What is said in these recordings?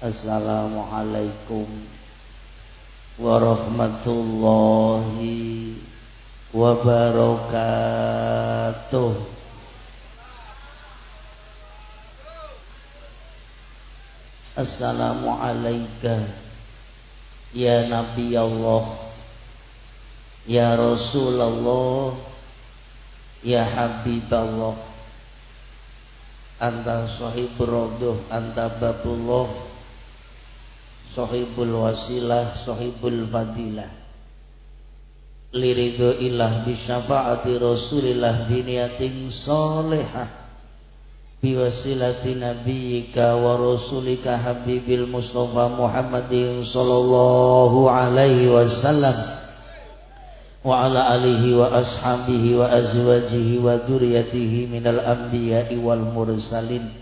Assalamualaikum warahmatullahi wabarakatuh. Assalamualaikum Ya Nabi Allah Ya Rasulullah Ya Habiballah Anta sahibur rodoh Anta babullah Sahibul wasilah Sahibul fadilah. Liridu ilah Bisyafaati Rasulillah Biniatin solehah Biwasilati nabiyika wa rasulika habibil Mustafa Muhammadin sallallahu alaihi wasallam. Wa ala alihi wa ashabihi wa azwajihi wa dzurriyyatihi minal anbiya'i wal mursalin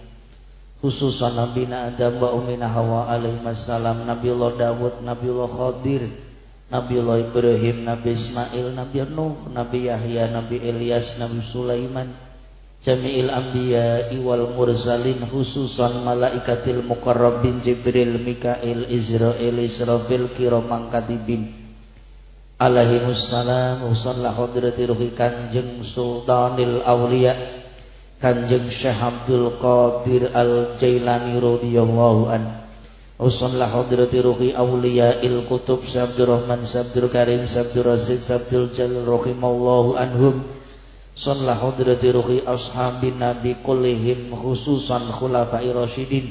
khususan Nabi Adam wa Ummina Hawa alaihi wassalam Nabiullah Dawud Nabiullah Khadir Nabiullah Ibrahim Nabi Ismail Nabi Nuh Nabi Yahya Nabi Ilyas Nabi Sulaiman Jami'il anbiya'i wal mursalin khususan malaikatil muqarrabin Jibril Mikail Israel Israfil kiramang katibin alaihi wassalam usalla hadrati ruhi kanjeng sultanil awliya kanjeng syekh abdul qadir al jailani radhiyallahu an. Usalla hadrati ruhi awliya il kutub sabdur rahman sabdur karim sabdur rasid sabdur jalil rahimallahu anhum. Sallah hadrati ruhi ashabin nabi kullihim khususan khulafai rasyidin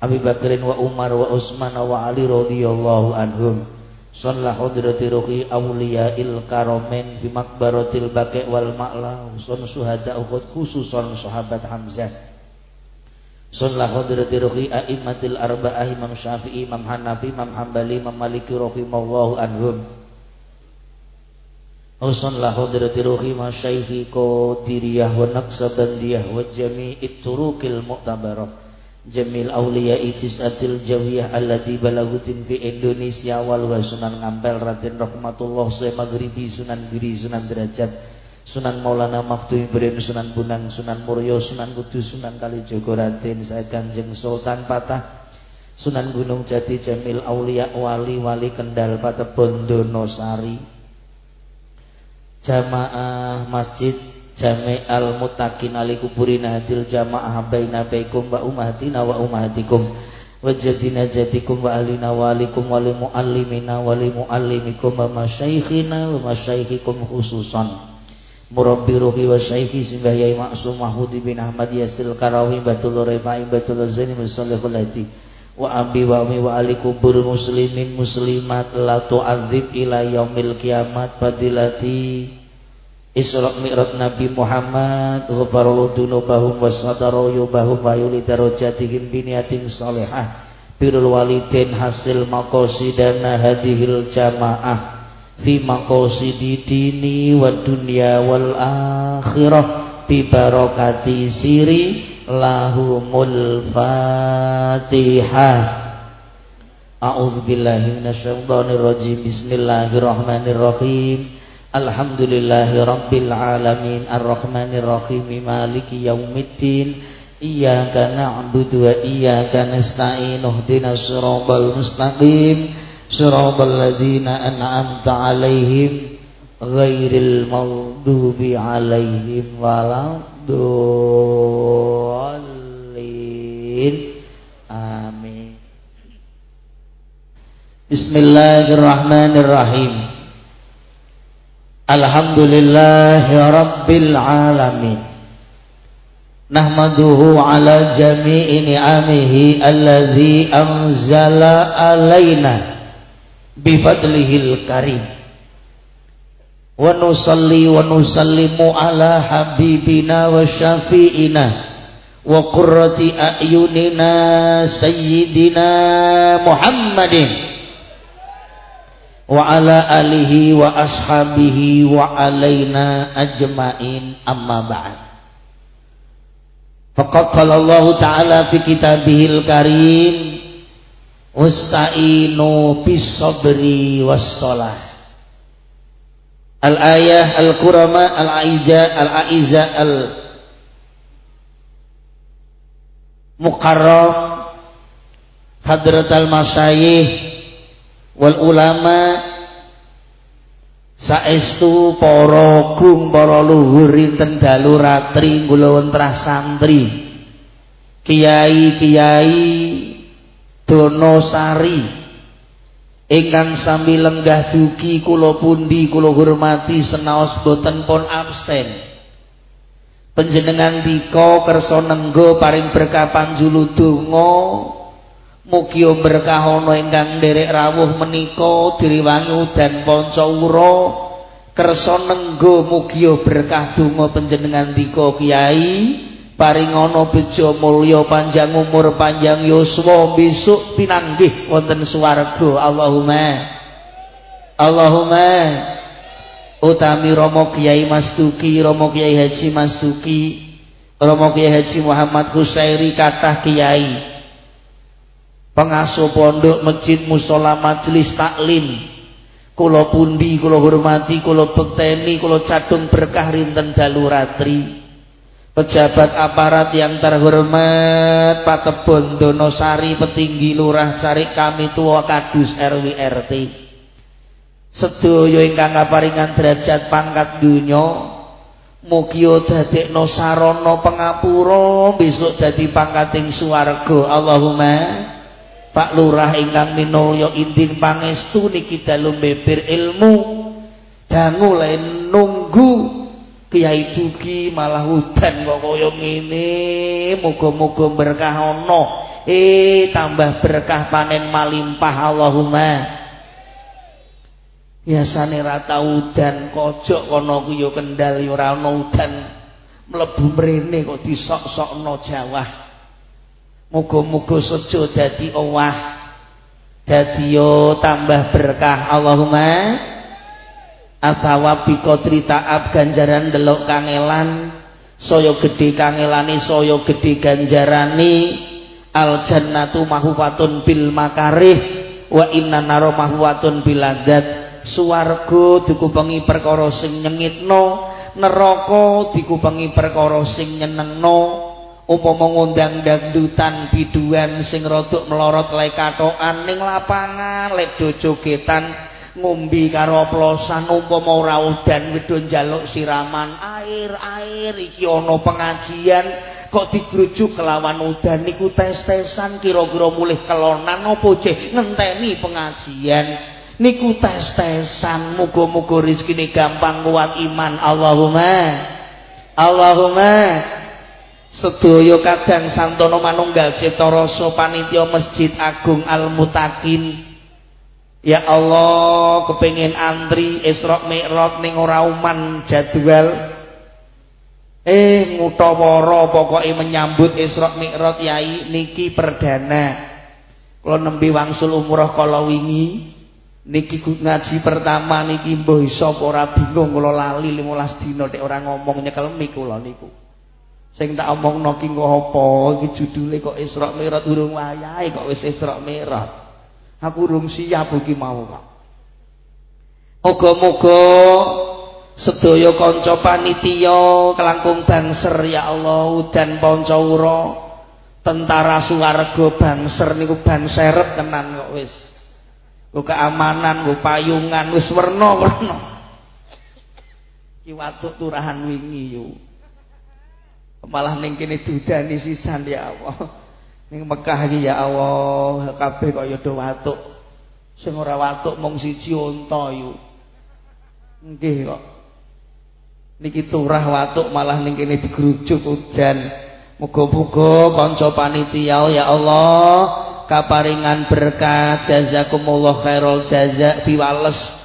Abi Bakrin wa Umar wa Utsman wa Ali radhiyallahu anhum Sallah hadrati ruhi il karomen bi makbaratil baqi wal ma'la sun suhada Uhud khususan sahabat Hamzah. Sallah hadrati ruhi a'immatil arba'ah Imam Syafi'i Imam Hanafi Imam Hambali Imam Maliki rahimallahu anhum. Sallah hadrati ruhi masyaikhi qadiriyah wa naqsabandiyah wa jami'it turuqil mu'tabarah Jamil Aulia Atil Jawiyah Alladhi balagutin fi Indonesia wal wa Sunan Ngampel Raden Rahmatullah Saya Maghribi Sunan Giri Sunan Derajat Sunan Maulana Maktum Ibrahim Sunan Bunang Sunan Muryo Sunan Kudus Sunan Kalijogo Raden Said Kanjeng Sultan Patah Sunan Gunung Jati Jamil Aulia Wali Wali Kendal Patah Bondonosari Jamaah Masjid jami al mutakin ali kuburina hadil jamaah baina baikum wa umatina wa umatikum wa jadina jadikum wa alina wa alikum wa li muallimina wa li muallimikum wa masyaikhina wa masyaikhikum khususan. Murabbi ruhi wa syaikhi singgah yai maksum mahmudi bin ahmad yasil karawi batul rebai batul zaini musallihul hati wa abi wa umi wa ali kubur muslimin muslimat la tu'adzib ila yaumil kiamat fadilati Isra Mi'raj Nabi Muhammad ghafarallahu dzunubahum wa sadara yubahum wa yuli darajatihim biniatin salihah. Birrul walidin hasil maqasidana hadhil jamaah. Fi maqasidi dini wa dunya wal akhirah. Bi barakati siri lahumul fatihah. A'udzu billahi minasyaitonir rajim Bismillahirrahmanirrahim Alhamdulillahi Rabbil Alamin Ar-Rahmanir Rahim Maliki Yaumiddin Iyaka na'budu wa iyaka nasta'in Uhdina siratal mustaqim Siratal ladzina an'amta 'alaihim ghairil maghdubi 'alaihim waladdallin Amin Bismillahirrahmanirrahim Alhamdulillahi Rabbil Alamin. Nahmaduhu ala jami'i ni'amihi Alladhi anzala alayna Bifadlihil karim. Wa nusalli wa nusallimu ala habibina wa syafi'ina Wa qurrati a'yunina Sayyidina Muhammadin wa ala alihi wa ashabihi wa alaina ajmain. Amma ba'd. Faqad qala Allah ta'ala fi kitabihil karim wasta'inu bis sabri was salah al ayah al kurama al aiza al aiza al mukarram hadratal masyayikh wal ulama saestu para gung para luhur rinten dalu ratri kula santri. Kiai-kiai donosari ingkang sami lenggah dugi kula pundi kula hormati senaos boten pun absen. Panjenengan dika kersa nenggo paring berkah panjulu donga mugi berkah ana ingkang nderek rawuh menika diriwangi udan panca ura kersa nenggo mugi berkah donga panjenengan dika kiai. Paring ana bejo mulya panjang umur panjang yuswa besok pinanggih wonten swarga. Allahumma Allahumma. Utami Romo Kiai Mas Duki, Romo Kiai Haji Mas Duki, Romo Kiai Haji Muhammad Husairi kathah kiai. Pengasuh pondok masjid musola majelis taklim. Kula pundi kula hormati, kula bekteni, kula cadung berkah rinten dalu ratri. Pejabat aparat yang terhormat Pak Kebon Donosari Petinggi Lurah Sarik kami tua kadus RW RT sedaya ingkang kaparingan derajat pangkat dunya mugi dadekno sarana pangapura besok dadi pangkating swarga Allahumma Pak Lurah ingkang minulya indin pangestu niki dalu beber ilmu. Dangu lain nunggu. Kiai Dugi malah udan kok kaya ngene. Muga-muga berkah ana. Eh tambah berkah panen malimpah Allahumma. Biasane ra tau udan kojok kono ku ya kendal ya ora ana udan. Mlebu mrene kok disok-sokno Jawa muga-muga sejo dadi owah. Dadi tambah berkah. Allahumma. Atawa biqadri ta'ab ganjaran delok kangelan. Saya gedhe kangelane saya gedhe ganjarane al jannatu mahfatun bil makarih. Wa inna naro mahwatun bil adat. Suwarga dikupengi perkara sing nyengitno. Neraka dikupengi perkara sing nyenengno upama ngundang dangdutan biduan sing rodok melorot lek katokan ning lapangan lek jogetan ngombe karo oplosan umpama ora udan wedho njaluk siraman air air iki ana pengajian kok digrujuk kelawan udan? Niku tes-tesan kira-kira mulih kelonan apa jeh ngenteni pengajian. Niku tes-tesan muga-muga rezekine gampang kuat iman. Allahumma Allahumma sedaya kadang santono manunggal cipta rasa panitia Masjid Agung Al Mutakin Ya Allah kepingin antri Isra Mi'raj ning ora uman jadwal. Eh ngutawara pokoke menyambut Isra Mi'raj yai niki perdana. Kula nembe wangsul umroh kala wingi niki ngaji pertama niki mbuh iso ora bingung kula lali 15 dina nek ora ngomong nyekel mik kula niku sing tak omongno ki kok apa? Iki judule kok Isra Mi'raj urung wayahe kok wis Isra Mi'raj aku urung siap iki mau kok Moga-moga sedaya kanca panitia kelangkung bangser ya Allah dan pancaura tentara swarga bangser niku ban seret tenan kok wis. Ku keamanan, ku payungan, wis werna-werna. Ki watuk turahan wingi yo. Malah ning kene dudani sisan ya Allah. Ning Mekah iki ya Allah, kabeh kaya do watuk. Sing ora watuk mung siji unta yo. Nggih kok. Niki turah watuk malah ning kene digrujuk udan. Muga-muga kanca panitia ya Allah kaparingan berkah jazakumullah khairul jaza piwales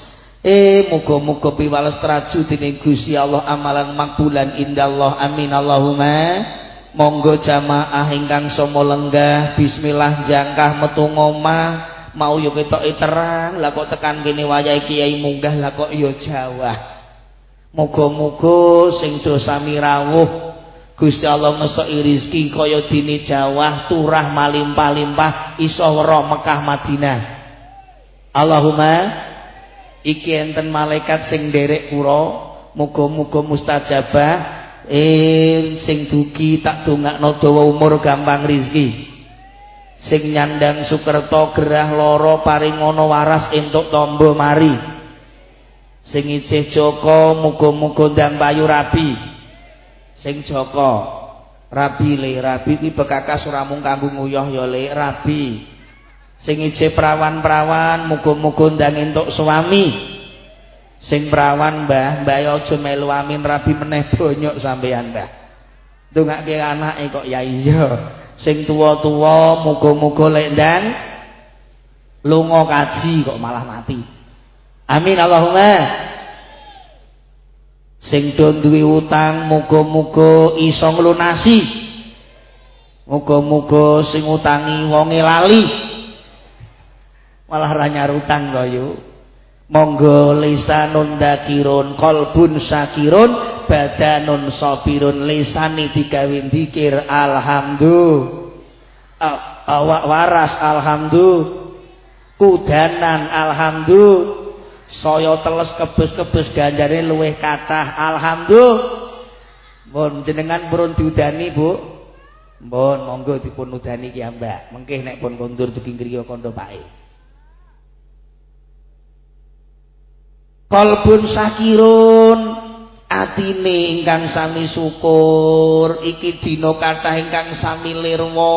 eh muga-muga piwales traju dening Gusti Allah amalan makbulan indallah. Amin. Allahumma monggo jamaah ingkang somo lenggah. Bismillah jangkah metu ngomah. Mau yo ketoke terang. Lah kok tekan kene wayahe kiai munggah lah kok yo Jawa Muga-muga sing dosa mirawuh. Gusti Allah ngesoki rizki kaya dini Jawa turah malimpah-limpah iso Mekah Madinah. Allahumma iki enten malaikat sing nderek kula muga-muga mustajabah. Eh sing dugi tak dongakno dawa umur gampang rizki. sing nyandang Sukerto gerah loro paring waras entuk tombo mari. Sing ijeh Joko muga-muga ndang payu rabi. Sing Joko rabi le rabi kuwi bekakas ora mung kanggo nguyah ya le rabi sing ijeh prawan-prawan muga-muga ndang entuk suami. Sing prawan mbah mbah aja melu amin. Rabi meneh bonyok sampean mbah. Ndongake anake kok ya iya. Sing tuwa-tuwa muga-muga lek ndang lunga kaji kok malah mati. Amin Allahumma. Sing do duwe utang muga-muga iso nglunasi. Muga-muga sing utangi wonge lali malah ra nyar utang kok yuk. Monggo lisanun dakirun kolbun sakirun badanun sopirun lisani digawe dikir alhamdulillah. Awak waras alhamdulillah. Kudanan alhamdulillah. Saya teles kebes-kebes ganjare luwih kathah alhamdulillah. Mohon jenengan purun diudani Bu? Mohon monggo dipun udani ki Mbak mengke nek pun kondur dugi griya kandha Kolbun sakirun. Atine ingkang sami syukur. Iki dina kathah ingkang sami lirwa.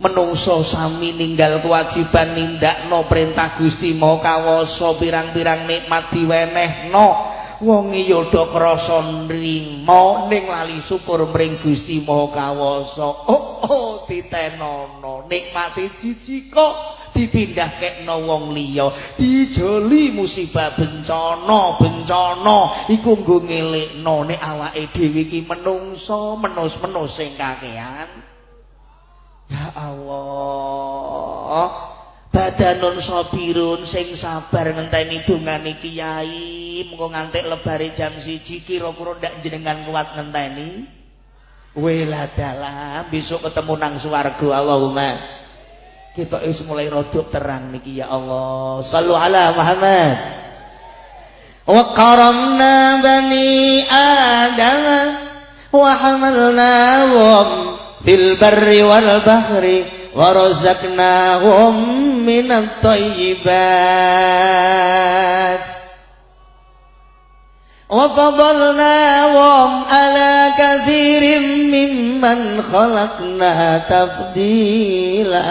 Menungso sami ninggal kewajiban nindakno perintah Gusti Maha kawasa. Pirang-pirang nikmat diwenehno wong ya do krasa nrimo ning lali syukur mring Gusti Maha kawasa oh oh ditenono nikmati jiji kok dipindahkekno wong liya. Dijoli musibah bencana bencana. Iku nggo ngelekno nek awake dhewe iki menungso menus-menus sing kakean ya Allah badanun sabirun sing sabar ngenteni dongane kiai mengko ngantek lebare jam 1 kira-kira ndak jenengan kuat ngenteni? Wela dalam. Besok ketemu nang swarga Allahumma. Kita wis mulai rodok terang niki ya Allah. Sallu ala Muhammad. Wa karamna bani adam wa hamalnahum fil barri wal bahri wa razaqnahum minat thayyibat وفضلناهم على كثير ممن خلقنا تفضيلا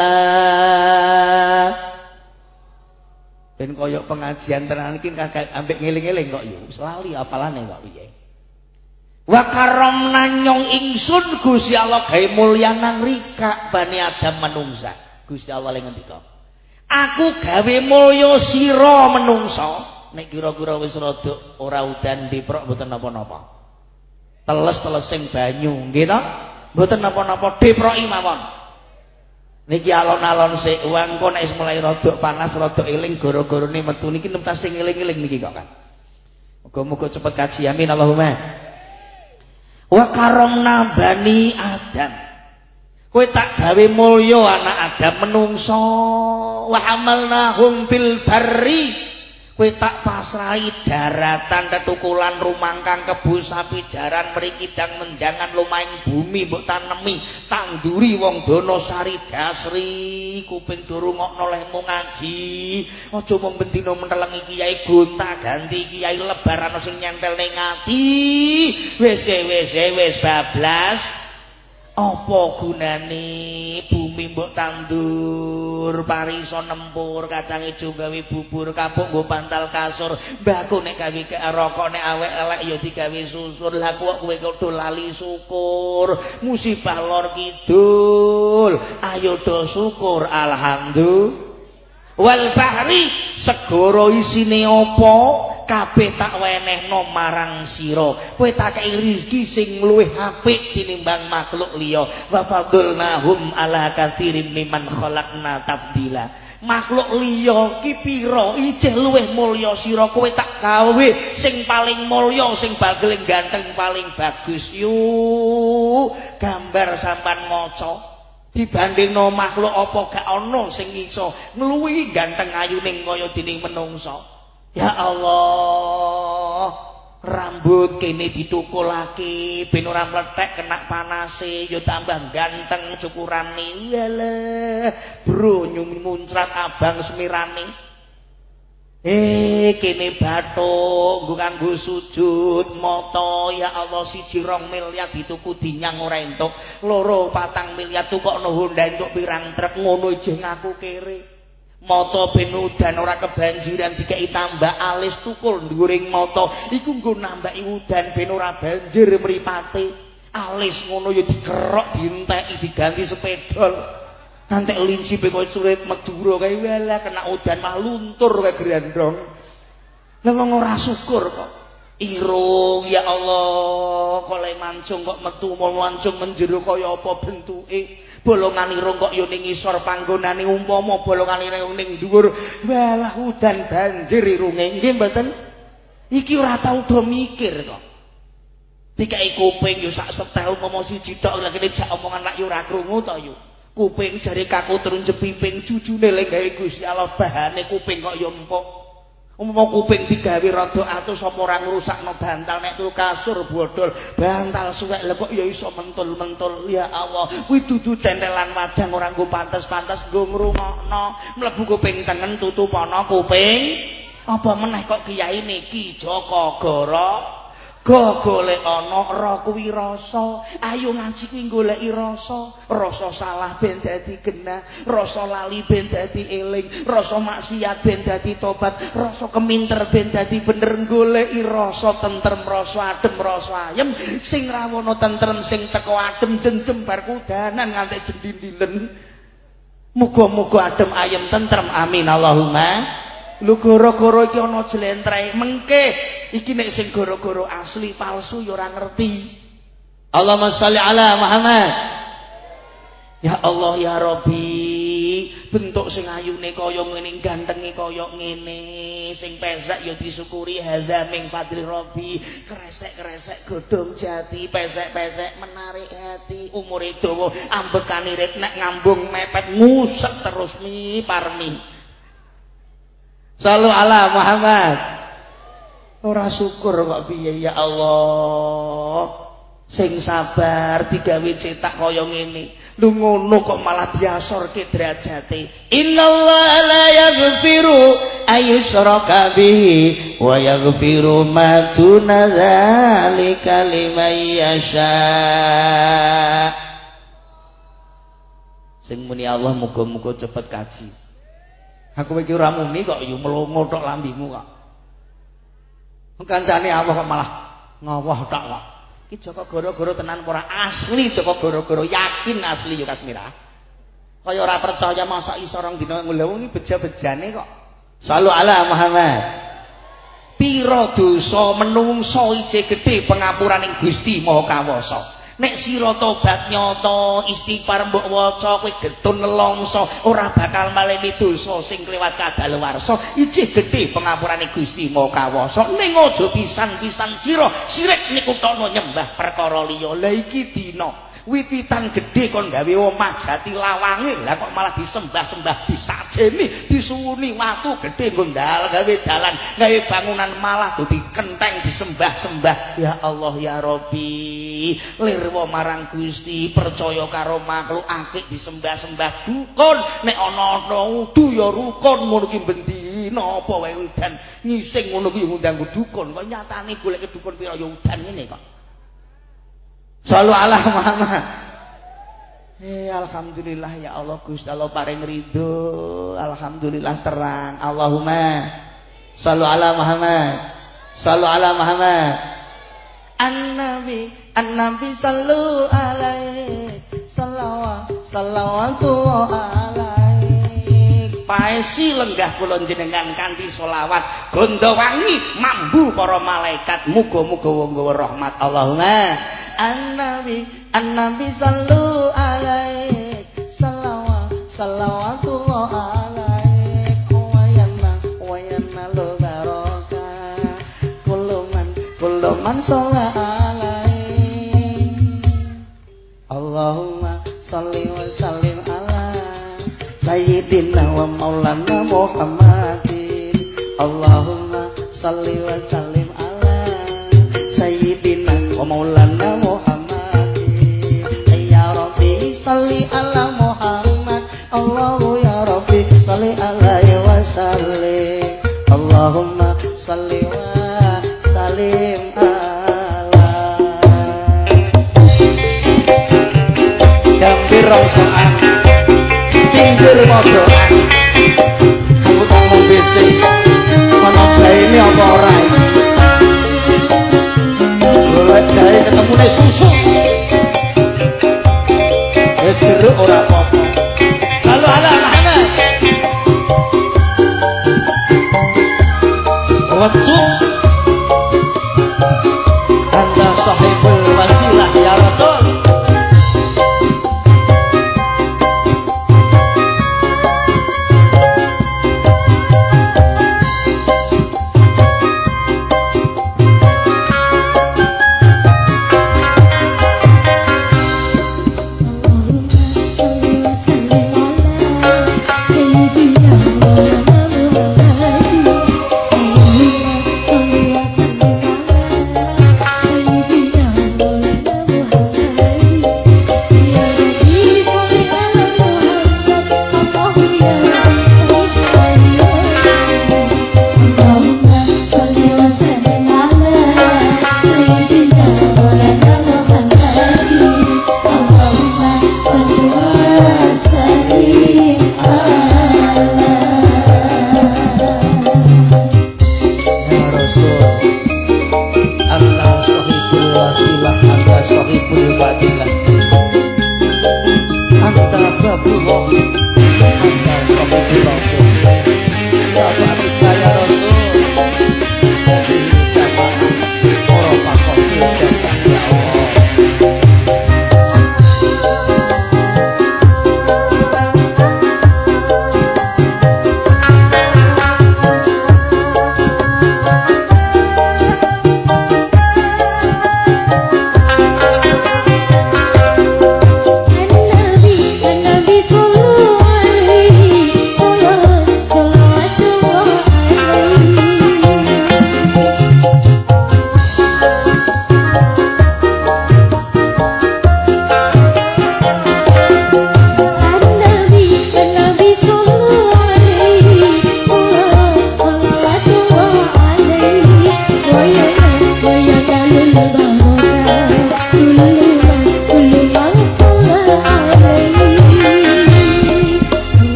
Ben koyok pengajian tenan iki kagak ambek ngeling-eling kok yo. Selali apalane kok piye. Wa karamna nyong ingsun Gusti Allah gawe mulya nang rika Bani Adam menungsa. Gusti Allah ngendika. Aku gawe mulya sira menungsa. nek kira-kira wis rada ora udan diprok mboten napa-napa. Teles-teles sing banyu, nggih ta? Mboten napa-napa diproki mawon. Niki alon-alon sik uang kok nek mulai rada panas, rada eling gara-garane metu niki nemtas sing eling-eling niki kok kan. Muga-muga cepet kaji amin Allahumma. Wa karamna bani Adam. Kowe tak gawe mulya anak Adam menungso wa amalnahum bil barri kowe tak pasrahi daratan tetukulan rumangkang kebu sapi jaran mriki dang menjangan lumaing bumi mbok tanemi tanduri wong dono sari dasri kuping durungokno lehmu ngaji. Aja mung bendina mentelengi kiai gonta ganti kiai lebaran sing nyentel ning ati wis wis wis bablas apa gunane bumi mbok tandur pariso nempur kacang ijo gawe bubur kapuk nggo pantal kasur mbako nek gawe rokok nek awek elek ya digawe susur. Lah kok kowe kudu lali syukur musibah lor kidul. Ayo do syukur alhamdulillah wal bahri segara isine apa kabeh tak wenehno marang sira. Kowe tak kei rezeki sing luwih apik tinimbang makhluk liya. Wa fadlnahum ala katsirin mimman khalaqna tabdila. Makhluk liya ki pira ijeh luwih mulya sira. Kowe tak gawe sing paling mulya sing bagel ganteng paling bagus. Yu gambar sampan maca dibandingno makhluk apa gak ana sing iso ngluwihi ganteng ayuning kaya dening menungsa. Ya Allah rambut kene ditukulake ben ora mlethek kena panase ya tambah ganteng cukurane walah bro nyung muncrat abang semirane Eh kene bathuk nggo kanggo sujud mata ya Allah siji rong miliar dituku dinyang ora entuk. Loro patang miliar tukokno Honda entuk pirang truk ngono ijeng aku kere. Mata ben udan ora kebanjiran dikeki tambah alis tukul dhuwuring mata. Iku nggo nambaki udan ben ora banjir mripate. Alis ngono ya dikerok dienteki diganti sepedol Nanti linci kowe surit Madura kae wala kena udan mah luntur grandong. Lah wong ora syukur kok. Irung ya Allah, kok le mancung kok metu mancung menjero kaya apa bentuke. Bolongan irung kok yo ning isor panggonane umpama bolongan irung ning dhuwur. Walah udan banjir irunge. Nggih mboten? Iki ora tau do mikir kok. Dikai kuping yo sak setel umpama siji tok lha kene jak omongan lak yo ora krungu to yo. Kuping jari kaku turun jepiping lek gawe Gusti Allah bahane kuping kok ya empuk. Umpama kuping digawe rada atus apa ora ngrusakno bantal nek turu kasur bodol. Bantal suwek lek kok ya iso mentul-mentul. Ya Allah kuwi dudu centelan wajah ora nggo pantes-pantes nggo ngrungokno. Mlebu kuping tengen tutup ana kuping. Apa meneh kok kiai niki? Joko Goro Go golek ana ra kuwi rasa. Ayo ngaji kuwi goleki rasa. Rasa salah ben dadi genah, rasa lali ben dadi eling, rasa maksiat ben dadi tobat, rasa keminter ben dadi bener goleki rasa tentrem, rasa adem, rasa ayem sing rawono tentrem sing teko adem jenjem bar kudanan nganti jendindilen. Muga-muga adem ayem tentrem. Amin Allahumma. Lu goro-goro iki ana jlentreh mengke iki nek sing goro-goro asli palsu ya ora ngerti. Allahumma sholli ala Muhammad. Ya Allah ya Rabbi, bentuk sing ayune kaya ngene, gantenge kaya ngene, sing pesek ya disyukuri hadza ming fadli Rabbi, kresek-kresek godhong jati, pesek-pesek menarik hati, umure dawa, ambekane nek ngambung mepet ngusek terus mi parmi. Salu ala Muhammad. Ora syukur kok piye ya Allah. Sing sabar digawe cetak kaya ngene. Lu ngono kok malah diasorke derajate. Innallaha la yaghfiru ayyushraka bihi wa yaghfiru ma duna dzalika liman yasha. Sing muni Allah muga-muga cepet kaji. Aku iki ora muni kok yo mlongo tok lambimu kok. Kancane Allah kok malah ngowoh tok kok. Iki Joko Goro-goro tenan ora asli Joko Goro-goro yakin asli yo Kasmira. Kaya ora percaya masa iso rong dina ngulung beja-bejane kok. Salu ala Muhammad. Piro dosa menungso ije gedhe pengapuraning Gusti Maha Kawasa. Nek sira tobat nyata istighfar mbok waca kowe getun nelongso ora bakal maleni dosa sing kliwat kadaluwarsa ijih gedhe pengapurane Gusti Maha Kawasa ning aja pisan-pisan sira sirik niku tono nyembah perkara liya. Lha iki dina wititan gede kon gawe omah jati lawange. Lah kok malah disembah-sembah disajeni disuwuni watu gede gondal gawe dalan gawe bangunan malah dadi kenteng disembah-sembah. Ya Allah ya Rabbi lirwa marang Gusti percaya karo makhluk akik disembah-sembah dukun nek ana-ana udu ya rukun ngono ki bendina apa wae udan ngising ngono ki ngundang dukun kok nyatane golek dukun pira ya udan ngene kok Selalu Allah Muhammad. Eh alhamdulillah ya Allah Gusti Allah paring ridho. Alhamdulillah terang. Allahumma selalu ala Muhammad. Selalu ala Muhammad. An-Nabi, An-Nabi sallu alaihi salawat salawatu alaihi. Paesi lenggah kula jenengan kanthi selawat gondo wangi mambu para malaikat muga-muga wong rahmat. Allahumma. An-Nabi An-Nabi sallu alaih Salawat Salawatullah alaih. Wayana Wayana lo baroka Kuluman Kuluman sholat Allahumma salli wa sallim ala Sayyidina wa maulana Muhammadin. Allahumma salli wa sallim ala wa maulana Muhammad ya rabbi salli ala Muhammad. Allahu ya rabbi salli alaihi wasallim Allahumma Rongsoan Pinggir Aku tak mau bisik. Mana ini apa orang? Golek jahe ketemune susu. Wis jeruk ora apa-apa. Lalu ala Muhammad Wacuk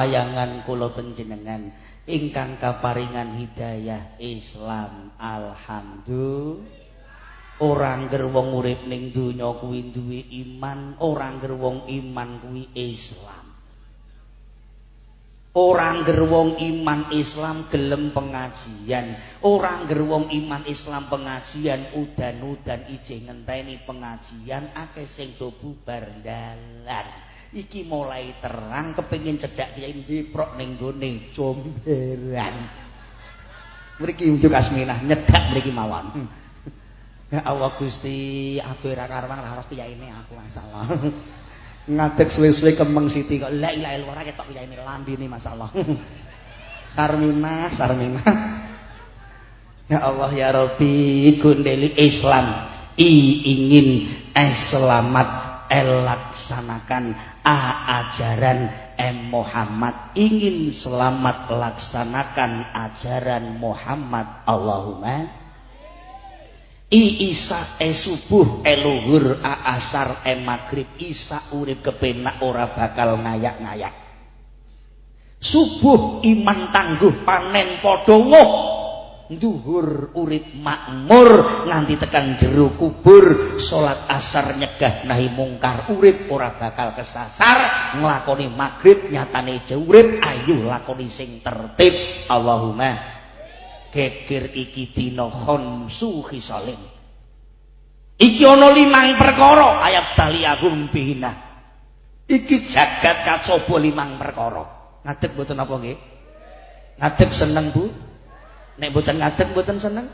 bejo kemayangan kula panjenengan ingkang kaparingan hidayah Islam alhamdulillah orang ger wong urip ning donya kuwi duwe iman orang ger wong iman kuwi Islam Orang gerwong iman Islam gelem pengajian. Orang gerwong iman Islam pengajian udan-udan ije ngenteni pengajian akeh sing do bubar dalan. Iki mulai terang kepengin cedak kiai ndiprok ning gone comberan. Mriki unjuk asminah nyedak mriki mawon. Ya Allah Gusti, aku ora karwang ora kiyaine aku masalah. ngadeg suwe-suwe kemeng siti kok la ilaha illallah ketok ini lambi ini masalah sarmina sarmina ya Allah ya Rabbi gundeli Islam i ingin selamat elaksanakan a ajaran M. Muhammad. Ingin selamat laksanakan ajaran Muhammad. Allahumma. I isa e subuh e luhur a asar e maghrib. Isa urip kepenak ora bakal ngayak-ngayak. Subuh iman tangguh panen padha nduhur urip makmur nganti tekan jero kubur salat asar nyegah nahi mungkar urip ora bakal kesasar nglakoni magrib nyatane urip ayo lakoni sing tertib. Allahumma geger iki dina khonsu khisalin iki ana limang perkara ayat taliyahum bihina. Iki jagat kacoba limang perkara. Ngadeg mboten apa nggih? Ngadeg seneng Bu Nek mboten ngadeg mboten seneng.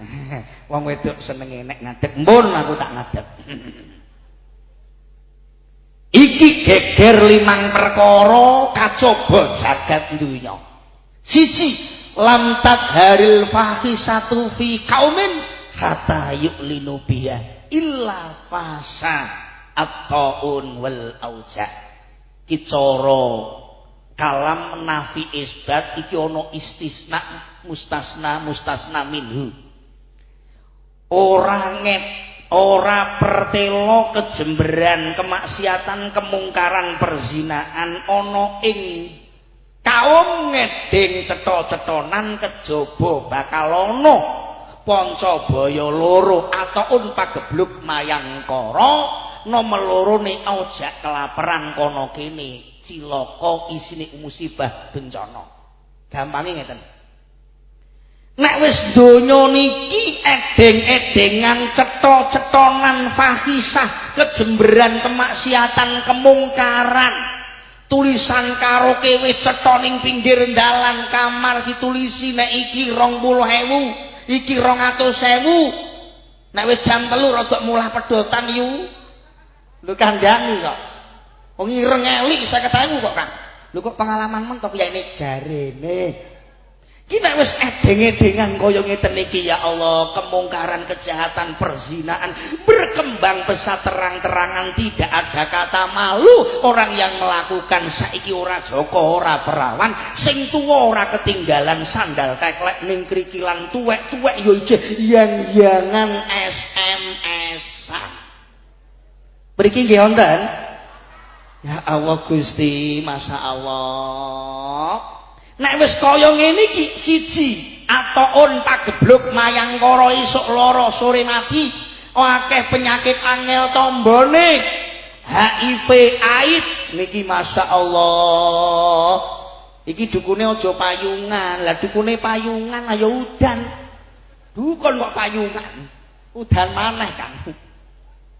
Wong wedok senenge nek ngadeg, mbon aku tak ngadeg. Iki geger limang perkara kacaba jagat dunya. Siji, lam tadharil fahisatu fi qaumin hatta yu'linu biha illa fasa at-taun wal auja. Ki kalam nafi isbat iki ana istisna mustasna mustasna minhu. Ora nget ora pertelo kejemberan kemaksiatan kemungkaran perzinaan ana ing kaum ngeding cetha-cethonan kejaba bakal ana pancabaya loro ataun pagebluk mayangkara nomor loro nek ojak kelaparan kono kene cilaka isine musibah bencana. Gampange ngeten. Nek wis donya niki edeng-edengan cetha-cethonan fahisah, kejemberan kemaksiatan, kemungkaran. Tulisan karaoke wis cetha ning pinggir dalan kamar ditulisi nek iki 20.000, iki 200.000. Nek wis jam 3 rada mulah pedotan yu. Lho kandhani kok. Wong ireng elik 50.000 kok, Kang. Lho kok pengalaman mentok ya ini jarene. Ki nek wis edeng-edengan kaya ngeten iki ya Allah, kemungkaran, kejahatan, perzinaan berkembang pesat terang-terangan tidak ada kata malu. Orang yang melakukan saiki ora Joko, ora perawan, sing tuwa ora ketinggalan sandal teklek ning krikilan tuwek-tuwek yo yang-yangan SMS-an. Mriki nggih wonten? Ya Allah Gusti, Masya Allah. Nek wis kaya ngene iki siji, atoun pagebluk mayang karo isuk lara sore mati. Akeh penyakit angel tombone. HIV AIDS niki Masya Allah. Iki dukune aja payungan. Lah dukune payungan ayo udan. Dukun kok payungan. Udan maneh kan.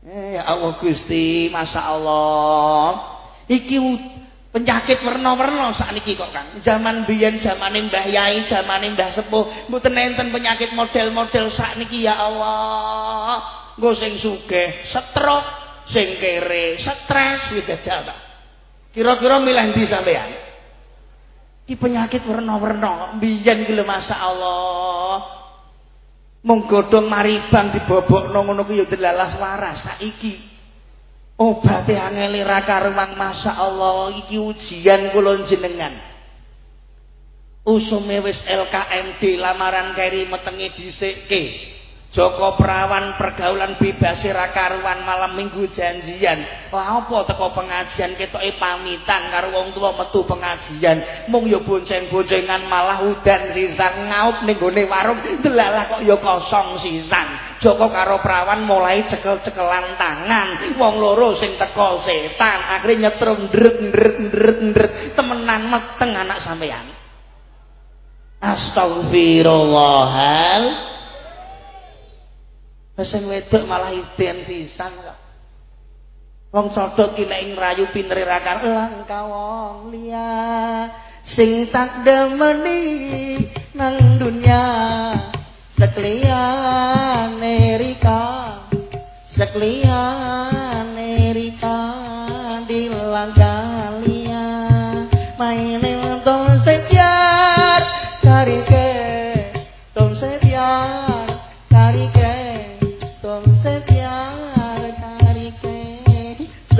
Eh, ya Allah Gusti, Masya Allah. Iki penyakit warna-warna saat ini kok Kang. Zaman biyen, zaman Mbah Yai, zaman Mbah Sepuh, mboten enten penyakit model-model saat ini ya Allah. Nggo sing sugih, stroke, sing kere, stres wis jajal Kira-kira milih ndi sampean? Iki penyakit warna-warna, biyen ki lho masyaallah. Mung godhong maribang dibobokno ngono ku ya delalas waras. Saiki obate angel ra karuan masyaallah iki ujian kula jenengan usume wis LKMD lamaran keri metenge dhisikke Joko perawan pergaulan bebas ora karuan malam minggu janjian. Lah apa teko pengajian ketoke pamitan karo wong tua metu pengajian. Mung ya bonceng-boncengan malah udan sisang ngaup ning gone warung delalah kok ya kosong sisang. Joko karo perawan mulai cekel-cekelan tangan. Wong loro sing teko setan akhirnya nyetrum ndret-ndret-ndret temenan meteng anak sampean. Astagfirullahal sing wedok malah iden sisan kok. Wong codhok ki nek ngrayu pintere ra karo langka wong liya sing tak demeni nang dunya sekliyane rika sekliyane rika dilangka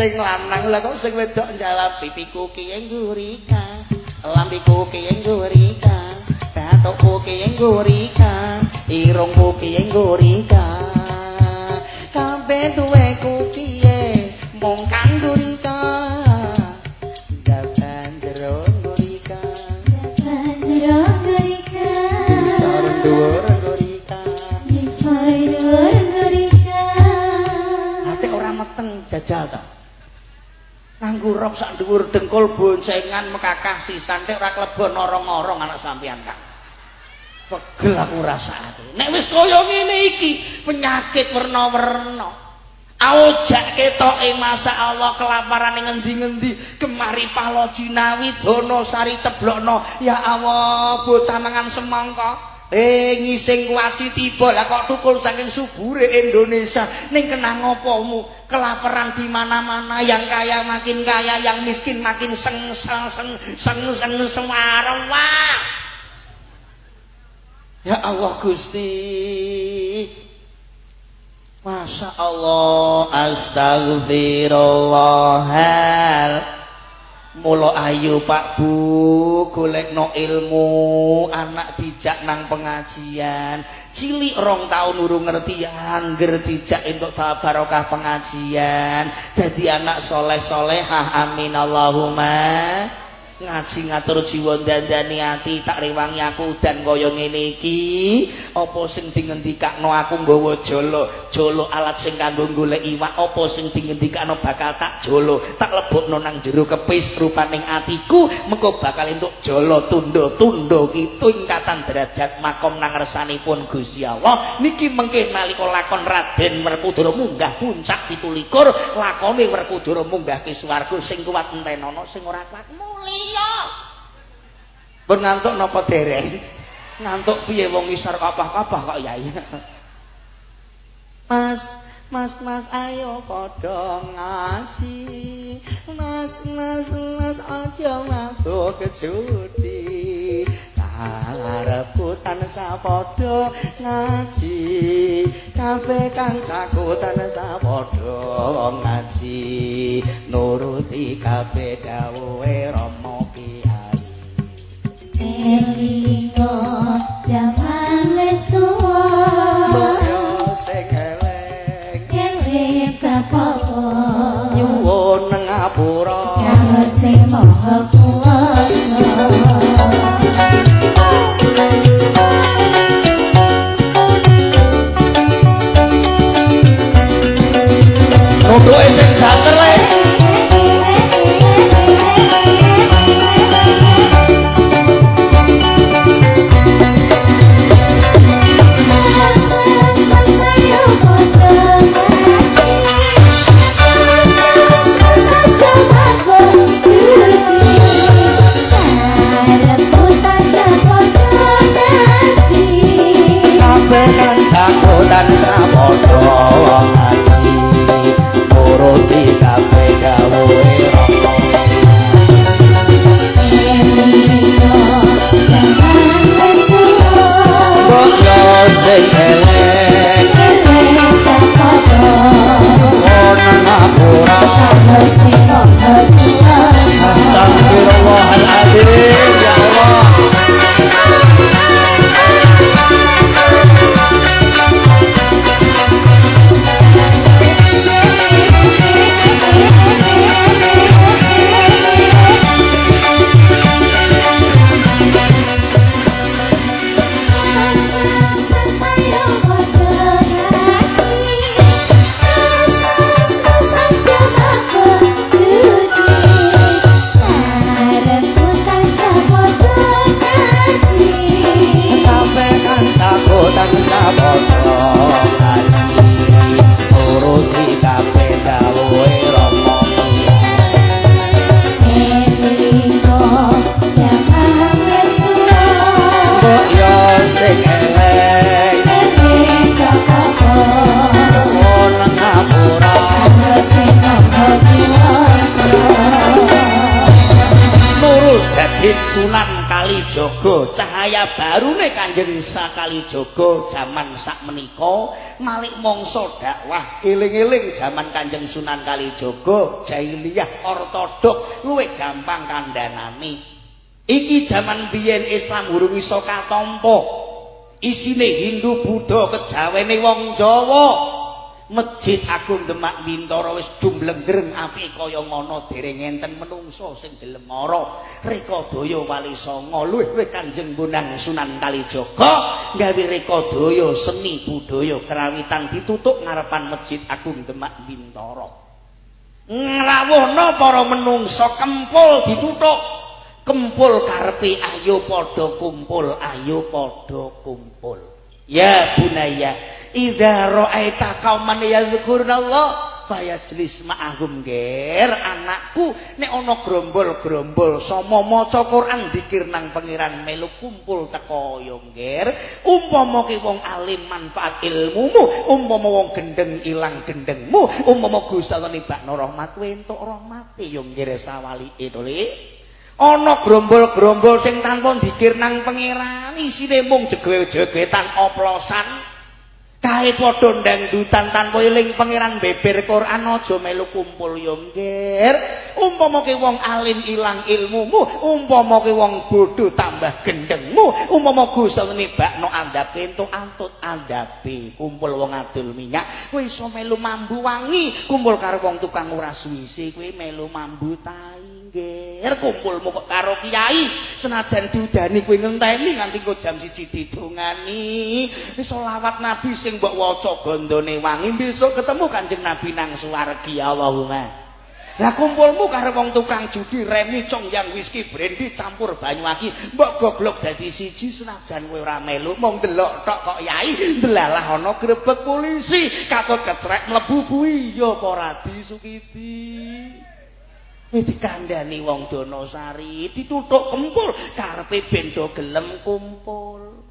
sing lanang. Lha kok sing wedok jawab pipiku kiye ngurika? Lambiku kiye ngurika? Tatoku kiye ngurika? Irungku kiye ngurika? Kabeh duwe ku kiye? Mung kandurika gaban jero ngurika. Gaban jero ngurika. Sarung dhuwur ngurika. Nyoyor ngurika. Ate ora meteng jajal ta nganggo rok sak dhuwur dengkul boncengan mekakah sisan tek ora klebon orong-orong anak sampean Kang pegel aku rasane. Nek wis kaya ngene iki penyakit werna-werna. Aojak ketoke masa Allah kelaparan ning ngendi-ngendi kemari palo jinawi dono sari teblokno. Ya Allah bocah mangan semangka eh ngising kuwaci tiba. Lah kok tukul saking subure Indonesia? Ning kenang opomu kelaparan di mana-mana. Yang kaya makin kaya yang miskin makin seng seng seng seng seng semarang. Ya Allah Gusti. Masya Allah. Astagfirullahal Mula ayu Pak Bu golek no ilmu anak dijak nang pengajian. Cilik rong tahun urung ngerti angger dijak untuk barokah pengajian. Jadi anak soleh solehah amin Allahumma ngaji ngatur jiwa dandani ati tak rewangi aku dan kaya ngene iki. Apa sing dingendikakno aku nggawa jolo jolo alat sing kanggo golek iwak apa sing dingendikakno bakal tak jolo tak lebokno nang jero kepis rupaning atiku mengko bakal entuk jolo tundo-tundo ki tingkatan derajat makom nang resanipun Gusti Allah. Niki mengke nalika lakon Raden Werkudara munggah puncak 17 lakone Werkudara munggah ke swarga sing kuat entenono sing ora kuat muli iya. Pun ngantuk napa dereng? Ngantuk piye wong isor kapah-kapah kok yai. Mas, Mas, Mas ayo padha ngaji. Mas, Mas, Mas aja mabuk kejudi. Arepku tansah padha ngaji. Kabeh kancaku tansah padha ngaji. Nuruti kabeh dawuhe Rama Kiai. Elingo jaman wis tuwa. Boyo. Nyuwun ngapura. Sing maha Sakalijaga jaman sak menika malik mangsa dakwah. Eling-eling jaman Kanjeng Sunan Kalijaga jahiliyah ortodok luwih gampang kandhanane iki jaman biyen Islam urung iso katampa. Isine Hindu Buddha kejawene wong Jawa Masjid Agung Demak Bintoro wis dumlenggreng apike kaya ngono dereng enten menungso sing gelem mara. Rekadaya Wali Songo luwih Kanjeng Bonang Sunan Kalijaga gawe rekadaya seni budaya kerawitan ditutuk ngarepan Masjid Agung Demak Bintoro. ngrawuhna para menungsa kempul dituthuk kempul karepe ayo padha kumpul ayo padha kumpul ya bunaya idza ra'aita qauman yadhkurunallah fayajlis ma'ahum ger anakku. Nek ana grombol-grombol sama maca Quran dikir nang pangeran melu kumpul teko yo ger. Umpama ki wong alim manfaat ilmumu umpama wong gendeng ilang gendengmu umpama Gusti Allah nibakno rahmat kowe entuk rahmate yo ger sawalike to ana grombol-grombol sing tanpa dikir nang pangeran isine mung jegewe-jegetan oplosan Kae padha ndangdutan tanpa eling pangeran beber Quran aja melu kumpul yo nggir. Umpama ke wong alim ilang ilmumu, umpama ke wong bodho tambah gendengmu, umpama Gusti nibakno andape entuk antut andape kumpul wong adul minyak, kowe iso melu mambu wangi, kumpul karo wong tukang nguras suwise, kowe melu mambu tai. nggih kumpulmu kok karo kiai senajan diudani kowe ngenteni nganti kok jam 1 didongani selawat nabi sing mbok waca gondone wangi besok ketemu kanjeng nabi nang swargi Allahumma. Lah kumpulmu karo wong tukang judi remi cong yang whisky brandy campur banyu aki mbok goblok dadi siji senajan kowe ora melu mung delok tok kok yai delalah ana grebek polisi katut kecrek mlebu kuwi. Ya apa radi sukiti? Wis dikandani wong Donosari, dituthuk kempul karepe bendo gelem kumpul.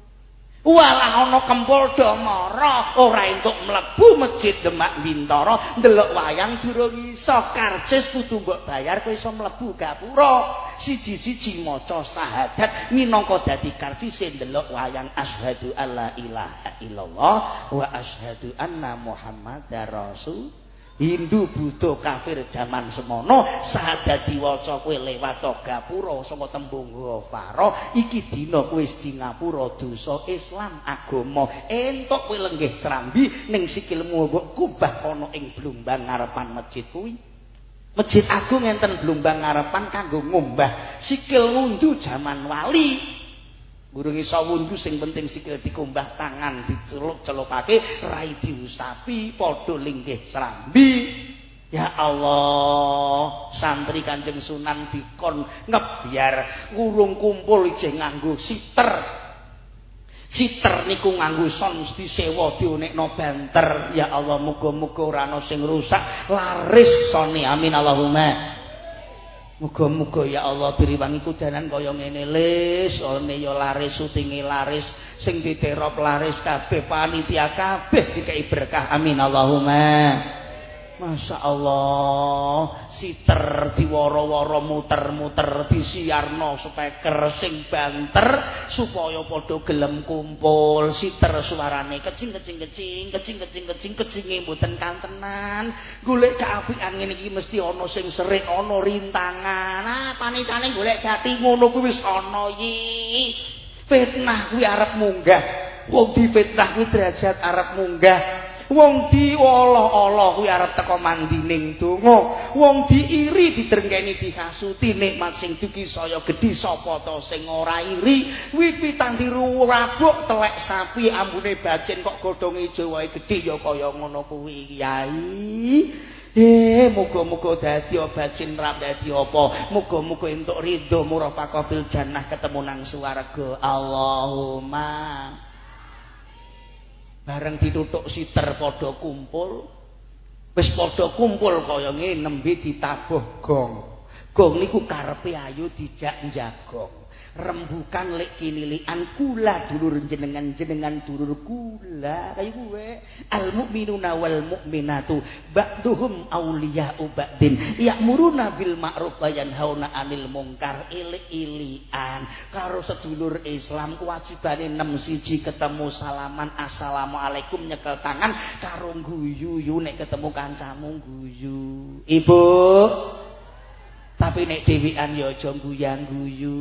Walah ana kempul do mara, ora entuk mlebu masjid Demak Bintara, ndelok wayang durung iso karcis kudu mbok bayar kowe iso mlebu gapura. Siji-siji maca syahadat minangka dadi karcis ndelok wayang asyhadu alla ilaha illallah wa asyhadu anna muhammadar rasul Hindu Buddha kafir zaman semono sadha diwaca kowe lewat gapura saka tembung ghafara iki dina kowe wis di ngapura dosa Islam agama. Entuk kowe lenggih srambi ning sikilmu mbok kubah ana ing blumbang ngarepan masjid kuwi. Masjid Agung enten blumbang ngarepan kanggo ngombah sikil ngundu zaman wali Burung iso wundu sing penting sikil dikumbah tangan dicelup-celupake rai diusapi padha linggih serambi. Ya Allah, santri Kanjeng Sunan dikon ngebiar urung kumpul ije nganggo siter. Siter niku nganggo son disewa dionekno banter. Ya Allah, muga-muga ora ana sing rusak, laris sone. Amin Allahumma. Muga-muga ya Allah diriwangi kudanan kaya ngene lis, one ya laris syutinge laris, sing diterop laris kabeh panitia kabeh dikai berkah. Amin Allahumma. Masya Allah Siter diwara-wara muter-muter Disiarno speker sing banter Supaya podo gelem kumpul. Siter suarane kecing-kecing-kecing Kecing-kecing-kecing Kecingnya mboten kantenan. Gulek angin ini mesti ono sing serik Ono rintangan. Nah panitane gulek gati ngono kuwis ono yi Fitnah kuwi arep munggah. Wong di fitnah kuwi derajat arep munggah wong diolo-olo kuwi arep teko mandining donga wong diiri didrengkeni dikasuti nikmat sing duki saya gedhi sapa to sing ora iri kuwi pitandiru rabuk telek sapi ambune bacin kok godhonge ijo wae gedhi ya kaya ngono kuwi kiai Eh, muga-muga dadi bacin rap dadi apa? Muga-muga entuk ridho murafaqabil jannah ketemu nang swarga. Allahumma bareng ditutuk siter padha kumpul wis padha kumpul kaya ngene nembe ditabuh gong. Gong niku karepe ayu dijak njagong rembukan lek kinilian kula dulur jenengan jenengan dulur kula. Kaya kuwe. Al mukminuna wal mukminatu ba'duhum auliya'u ba'din. Ya'muruna bil ma'ruf wa yanhauna 'anil munkar ili-ilian karo sedulur Islam kewajibane nem siji ketemu salaman assalamualaikum nyekel tangan karo guyu nek ketemu kancamu guyu ibu Tapi nek dhewean ya aja guyang-guyu.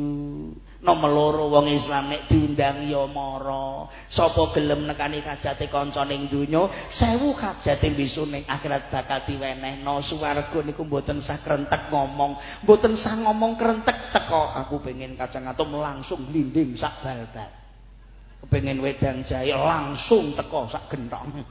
Nomor loro wong Islam nek diundang ya mara. Sapa gelem nekani kajate kancane ing donya, sewu kajate besok ning akhirat bakal diwenehno swarga niku mboten sah krentek ngomong, mboten sah ngomong krentek teko aku pengen kacang atom langsung glinding sak bal-bal. Kepengin wedang jahe langsung teko sak gentong.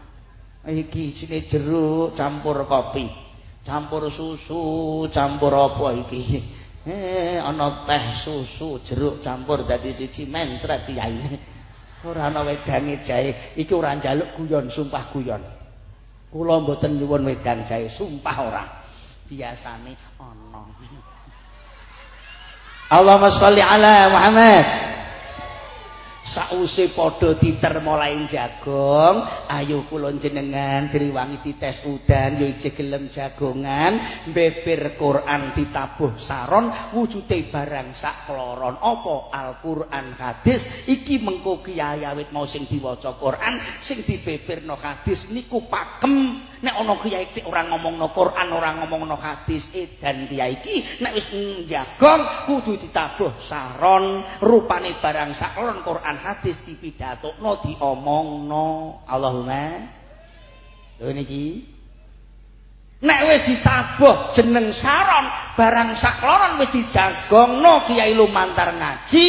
Iki sine jeruk campur kopi. Campur susu campur apa iki? Eh ana teh susu jeruk campur dadi siji mencret yaine ora ana wedange jahe. Iki ora njaluk guyon sumpah guyon. Kula mboten nyuwun wedang jahe sumpah ora. Biasane ana. Allahumma sholli ala Muhammad sause padha diter mulai jagong ayo kula jenengan diriwangi dites udan ije gelem jagongan beber Quran ditabuh saron wujude barang sak kloron. Apa Al-Qur'an hadis? Iki mengko kiai awit mau sing diwaca Quran sing dibeberno hadis niku pakem. Nek ana kiai iki ora ngomongno Quran ora ngomongno hadis edan kiai iki nek wis njagong kudu ditabuh saron. Rupane barang sak kloron Quran hadis dipidatokno diomongno. Allahumma. Lho niki. Nek wis ditabuh jeneng saron barang sakloron wis dijagongno kiai lumantar ngaji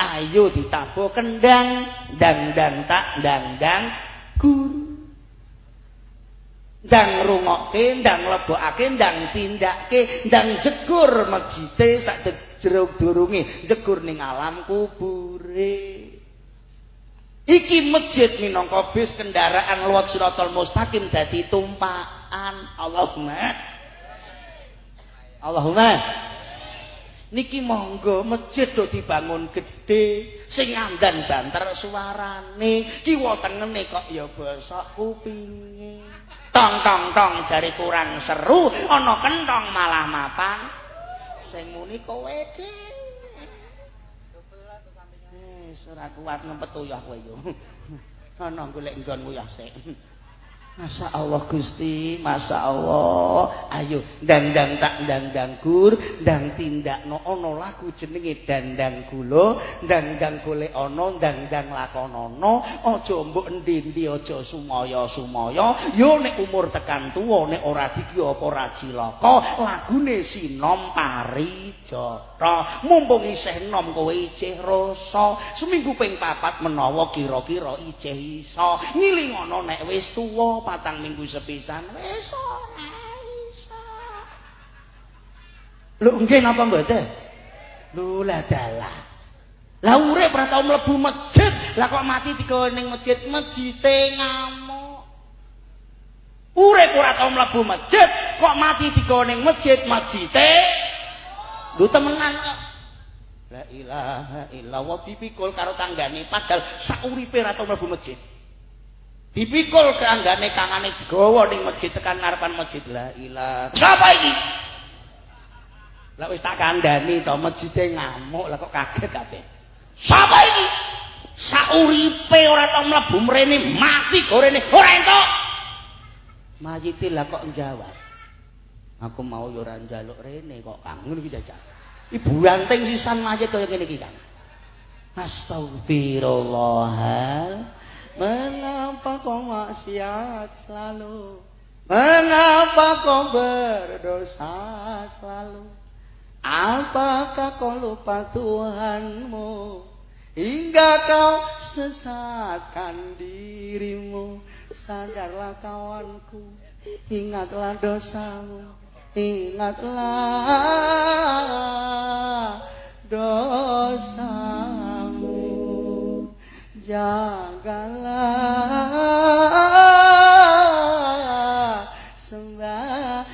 ayo ditabuh kendang dang dang tak dang dang gur. Ndang rungokke ndang lebokake ndang tindakke ndang jegur mejite sak jeruk durunge jegur ning alam kubure Iki masjid minangka bis kendaraan luwat Siratal Mustaqim dadi tumpakan. Allahumma. Allahumma. Niki monggo masjid do dibangun gede sing ngandan banter suarane kiwa tengene kok ya bosok kupinge tong tong tong jari kurang seru ana kentong malah mapan sing muni kowe dhewe ora kuat ngempet uyah kowe yo. Ana golek nggon uyah sik. Masya Allah Gusti, Masya Allah. Ayo, dandang tak dandang gur, dang tindak no ono lagu jenenge dandang gulo, dandang golek ono, dandang lakonono, ojo mbok endi-endi ojo sumoyo sumoyo, yo nek umur tekan tua, nek ora diki apa ora cilaka, lagune sinom pari joro, mumpung isih nom kowe ijeh rasa, seminggu ping papat menawa kira-kira ijeh iso, ngilingono nek wis tuwa patang minggu sepisan. Wis ora iso. Lho nggih napa mboten? Lho lah dalah. Lah urip ora tau mlebu masjid. Lah kok mati digawe ning masjid? Masjite ngamuk. Urip ora tau mlebu masjid. Kok mati digawe ning masjid? Masjite lho temenan kok. La ilaha illallah dipikul karo tanggane. Padahal sak uripe ora tau mlebu masjid dipikul keanggane kangane digawa ning masjid tekan ngarepan masjid. La ilah. Sapa iki? Lah wis tak kandhani to masjide ngamuk. Lah kok kaget kabeh? Sapa iki? Sauripe ora tau mlebu mrene mati gorene. Ora entuk. Mayite lah kok njawab. Aku mau yo ora njaluk rene kok kang. Ngono iki jajak. Ibu anting sisan mayit kaya ngene iki kang. Astagfirullah Mengapa kau maksiat selalu? Mengapa kau berdosa selalu? Apakah kau lupa Tuhanmu? Hingga kau sesatkan dirimu Sadarlah kawanku Ingatlah dosamu Ingatlah dosamu jagalah sembahyangmu.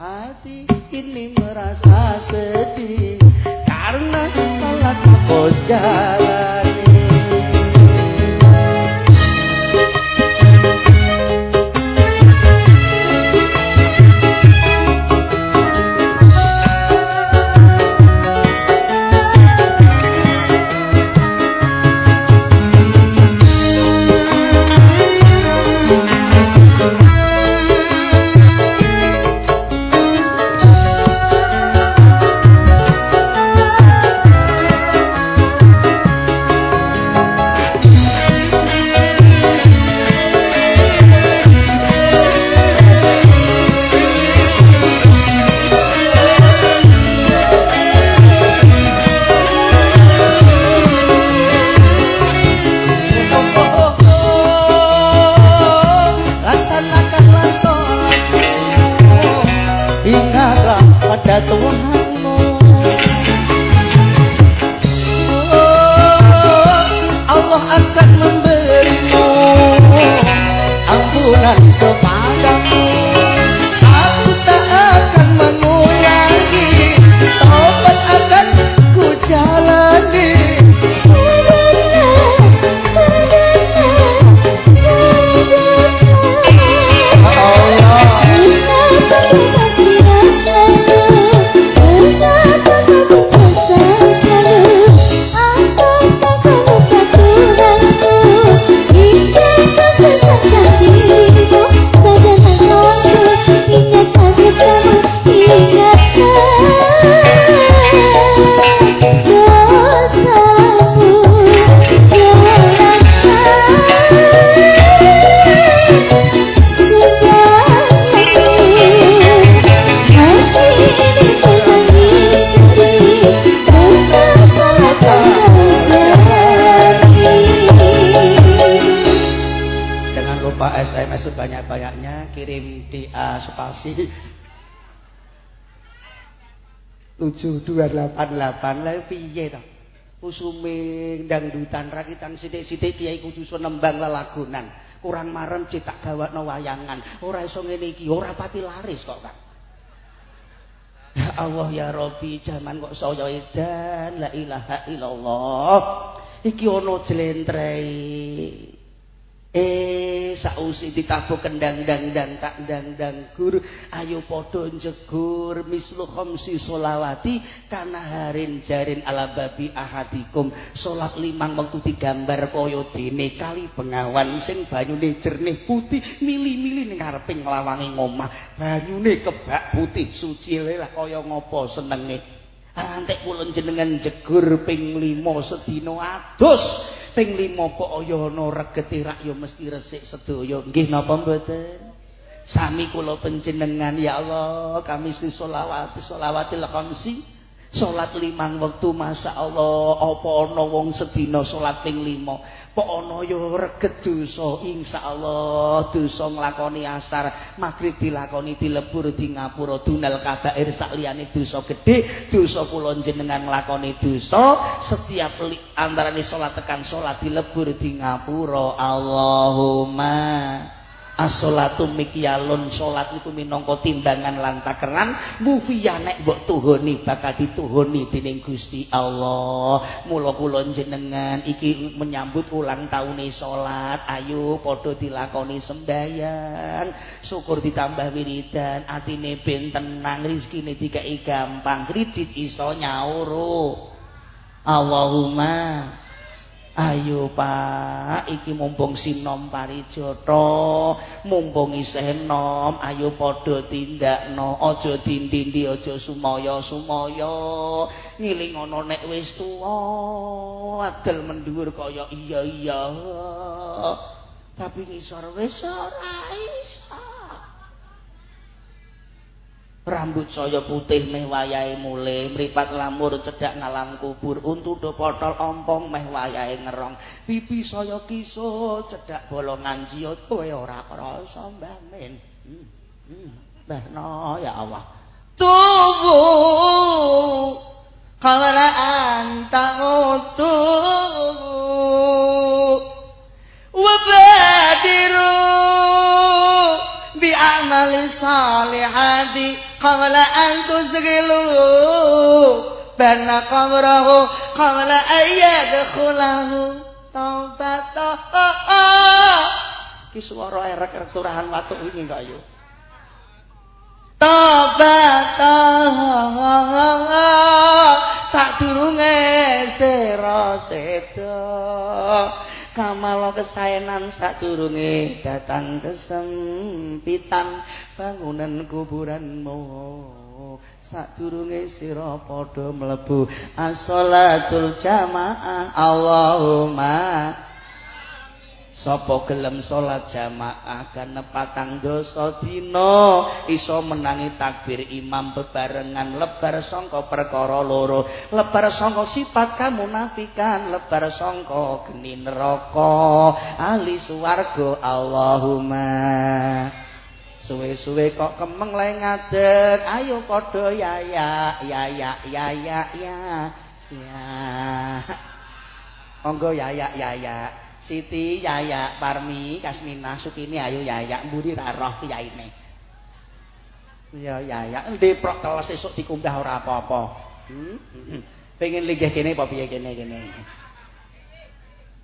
Hati ini merasa sedih karena salah kau jalan 7288 lah piye to? Usume dangdutan rakitan sithik-sithik kiai kudu nembang lelagonan kurang marem cetak gawakno wayangan. Ora iso ngene iki ora pati laris kok Kang Ya Allah ya Rabbi jaman kok saya edan la ilaha illallah. Iki ana jlentrei Eh sausi ditabuh kendang dang dang tak dang dang gur. Ayo padha jegur mislu khamsi solawati kana harin jarin ala babi ahadikum. Salat limang wektu digambar kaya dene kali bengawan sing banyune jernih putih mili-mili ning ngareping lawange ngomah. Banyune kebak putih suci lah kaya ngopo senenge. Antek kula jenengan jegur ping 5 sedina adus ping 5 kok aya ana regete rak ya mesti resik sedaya. Nggih napa mboten? Sami kula panjenengan ya Allah kami si sholawat sholawatil khamsi salat limang wektu Masya Allah. Apa ana wong sedina salat ping 5 kok ana ya reget dosa insyaallah dosa nglakoni asar magrib dilakoni dilebur di ngapura dunal kabair sak liyane dosa gedhe dosa kula jenengan nglakoni dosa setiap antarane salat tekan salat dilebur di ngapura. Allahumma as-sholatu mikyalun. Salat iku minangka timbangan lan takeran. Mufiya nek mbok tuhoni bakal dituhoni dening Gusti Allah. Mula kula jenengan iki menyambut ulang taune salat. Ayo padha dilakoni sembayang syukur ditambah wiridan. Atine ben tenang rezekine dikai gampang. Kredit iso nyaur Allahumma Ayo Pak, iki mumpung sinom parijata, mumpung isih enom, ayo padha tindakno, aja dindindi, aja sumaya-sumaya. Ngiling ana nek wis tuwa, adel mendhuwur kaya iya-iya. Tapi ngisor wis ora iso. Rambut saya putih meh wayahe mule mripat lamur cedhak ngalang kubur untu do potol ompong meh wayahe ngerong. Pipi saya kisut cedhak bolongan jiot kowe ora krasa mbah men hmm, hmm. mbah no ya Allah. Tubu kawala anta utu salihati qabla an tuzghilu bana qabrahu qabla an yadkhulahu taubata ki swara erek-erek turahan watu wingi kok ayo taubata sadurunge sira seda kamalo kesaenan sadurunge datang kesempitan. Bangunan kuburanmu sadurunge sira padha mlebu. As-sholatul jamaah Allahumma Sapa gelem salat jamaah karena patang dosa dina iso menangi takbir imam bebarengan lebar sangka perkara loro. Lebar sangka sifat kamu nafikan lebar sangka geni neraka. Ahli swarga Allahumma. Suwe-suwe kok kemeng lae ngadeg. Ayo padha yayak, yayak, yayak, ya ya monggo yayak, yayak. Siti Yaya Parmi Kasmina Sukini ayo Yaya mburi ra roh yaine ya Yaya. Ndeprok teles esuk dikumbah ora apa-apa. Hmm? pengen linggih kene apa piye kene kene?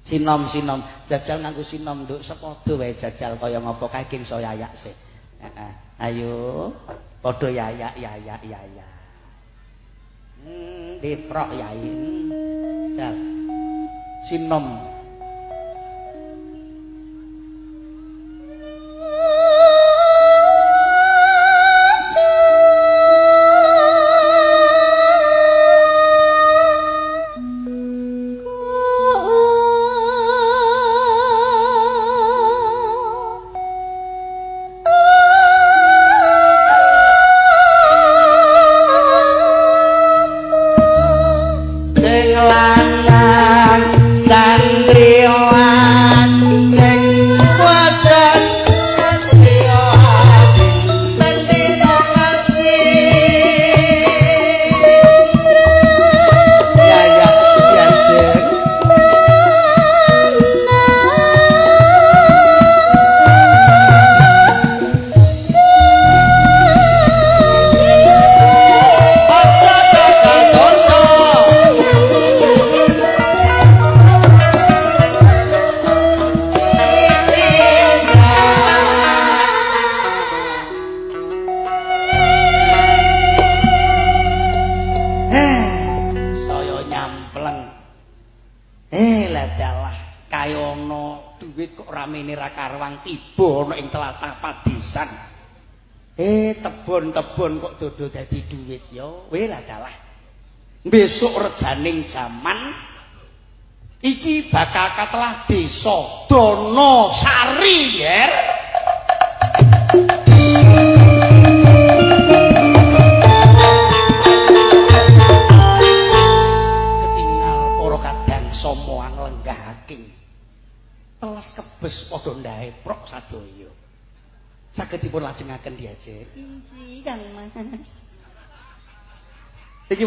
Sinom sinom. Jajal nganggo sinom nduk. Sepodo wae jajal kaya ngopo? Kae king so Yaya sih ayo. Padha yayak yayak yayak hmm deprok yai? Jal sinom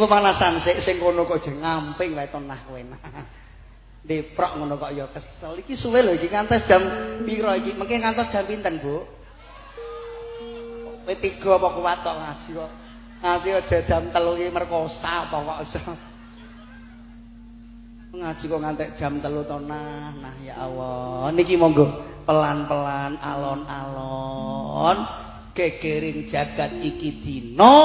Iki pemanasan sik sing kono kok jeng ngamping wae tonah enak. Deprok ngono kok ya kesel. Iki suwe lho iki ngantos jam pira iki? Mengke ngantos jam pinten, Bu? Kowe tiga apa kuat kok ngaji kok. Nganti aja jam 3 iki merkosa apa kok. Ngaji kok ngantek jam 3 tonah. Nah ya Allah. Niki monggo pelan-pelan alon-alon gegering jagat iki dina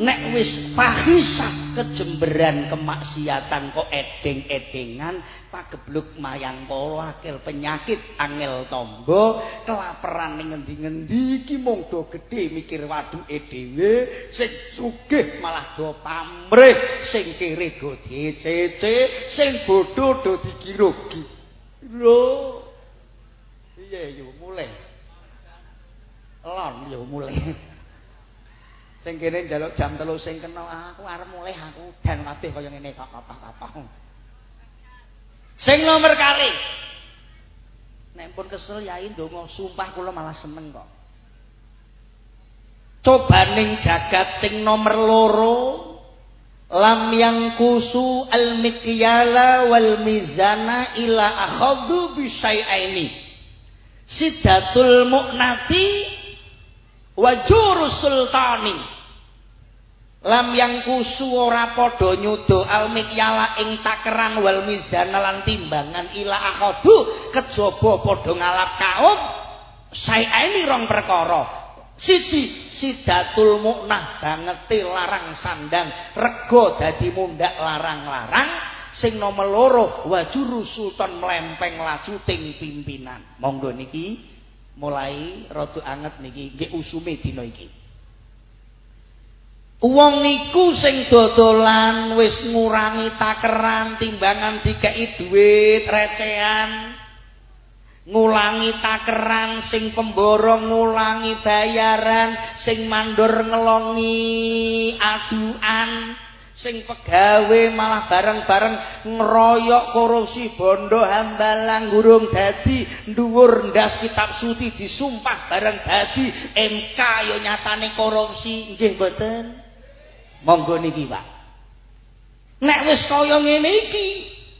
nek wis fahisah kejemberan kemaksiatan kok edeng-edengan pagebluk mayang para akil penyakit angel tombo kelaparan ngendi-ngendi iki mung do gedhe mikir waduke dhewe sing sugih malah do pamrih sing kere do dicece sing bodho do digirogi lho piye yo mulai lon yo mulai sing kene njaluk jam telu sing kena aku arep mulai aku dan kabeh kaya ngene kok apa-apa sing nomor kali. Nek pun kesel yai ndonga sumpah kula malah seneng kok. Cobaning jagat sing nomor loro lam yang kusu al mikyala wal mizana ila akhadhu bi syai'aini. Sidatul mu'nati wajurus sultani. Lam yang kusu ora padha nyudo almik yala ing takeran wal mizan lan timbangan ila akhadu kejaba padha ngalap kaum saene rong perkara. Siji sidatul muknah bangete larang sandang rego dadi mundak larang-larang sing nomor loro wajuru sultan melempeng laju ting pimpinan. Monggo niki mulai rada anget niki nggih usume dina iki. Wong iku sing dodolan wis ngurangi takeran timbangan dikeki dhuwit recehan. Ngulangi takeran sing pemboro ngulangi bayaran sing mandor ngelongi aduan sing pegawe malah bareng-bareng ngeroyok korupsi bondo hambalang gurung dadi dhuwur ndas kitab suci disumpah bareng dadi MK yo nyatane korupsi. Nggih mboten? Monggo niki Pak. Nek wis kaya ngene iki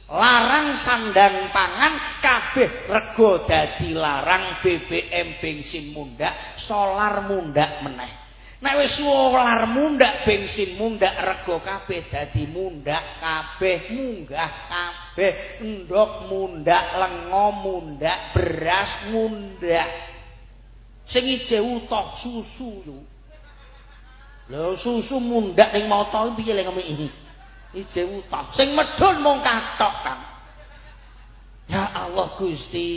larang sandang pangan kabeh rego dadi larang BBM bensin mundak solar mundak meneh Nek wis solar mundak bensin mundak rego kabeh dadi mundak kabeh munggah kabeh endok mundak lengo mundak beras mundak. Sing ije utoh susu yo lho susu mundak ning moto piye lek ngomong ini ije utoh sing medhun mung katok kan Ya Allah Gusti.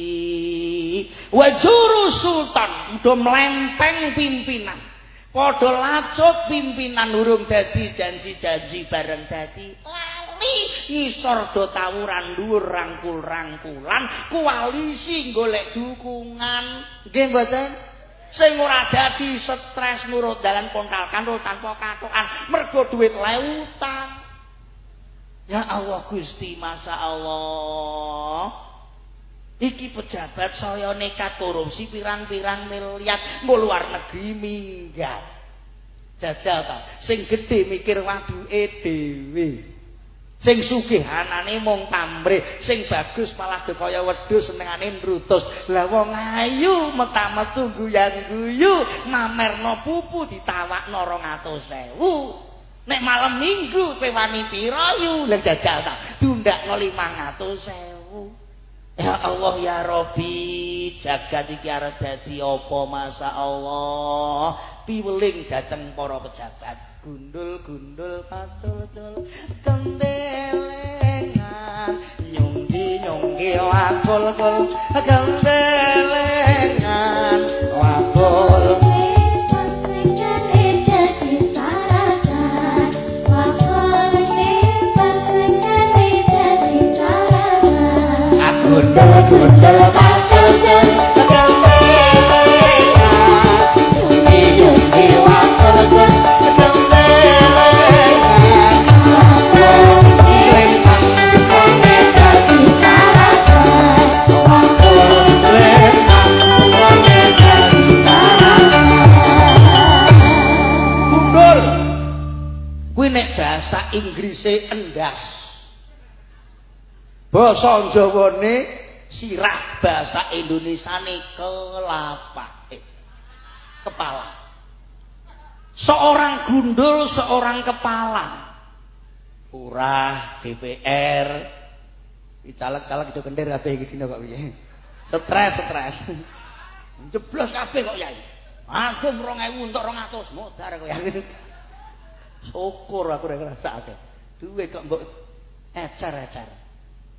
Wajuru sultan udah melempeng pimpinan Padha lacut pimpinan urung dadi janji-janji bareng dadi. Lali ngisor do tawuran dhuwur rangkul-rangkulan koalisi golek dukungan. Nggih mboten? Sing ora dadi stres nurut dalan kontal kantul tanpa katokan mergo duit lewutan ya Allah Gusti Masya Allah Iki pejabat saya nekat korupsi pirang-pirang miliar mau luar negeri minggat. Jajal ta, sing gede mikir waduke dhewe. Sing sugih anane mung pamrih, sing bagus malah kaya wedhus senengane nrutus. Lah wong ayu metu guyang-guyu, mamerno pupu ditawakno 200.000. Nek malam minggu kowe wani pira yu? Lah jajal ta, dundakno 500.000. Ya Allah ya Rabbi, jagat iki arep dadi apa masa Allah? Piweling dateng para pejabat, gundul-gundul pacul-cul, kendelengan, nyunggi-nyunggi wakul-kul, kendelengan, Inggrise endas. Basa Jawane sirah, bahasa Indonesiane kelapa. Eh, kepala. Seorang gundul, seorang kepala. Urah, DPR. Dicalek-calek itu kendir kabeh iki dina kok piye. Stres, stres. Jeblos kabeh kok yai. Agum 2000 untuk 200 modar kok yai. Syukur aku rek rasake. Duwe kok mbok ecer-ecer.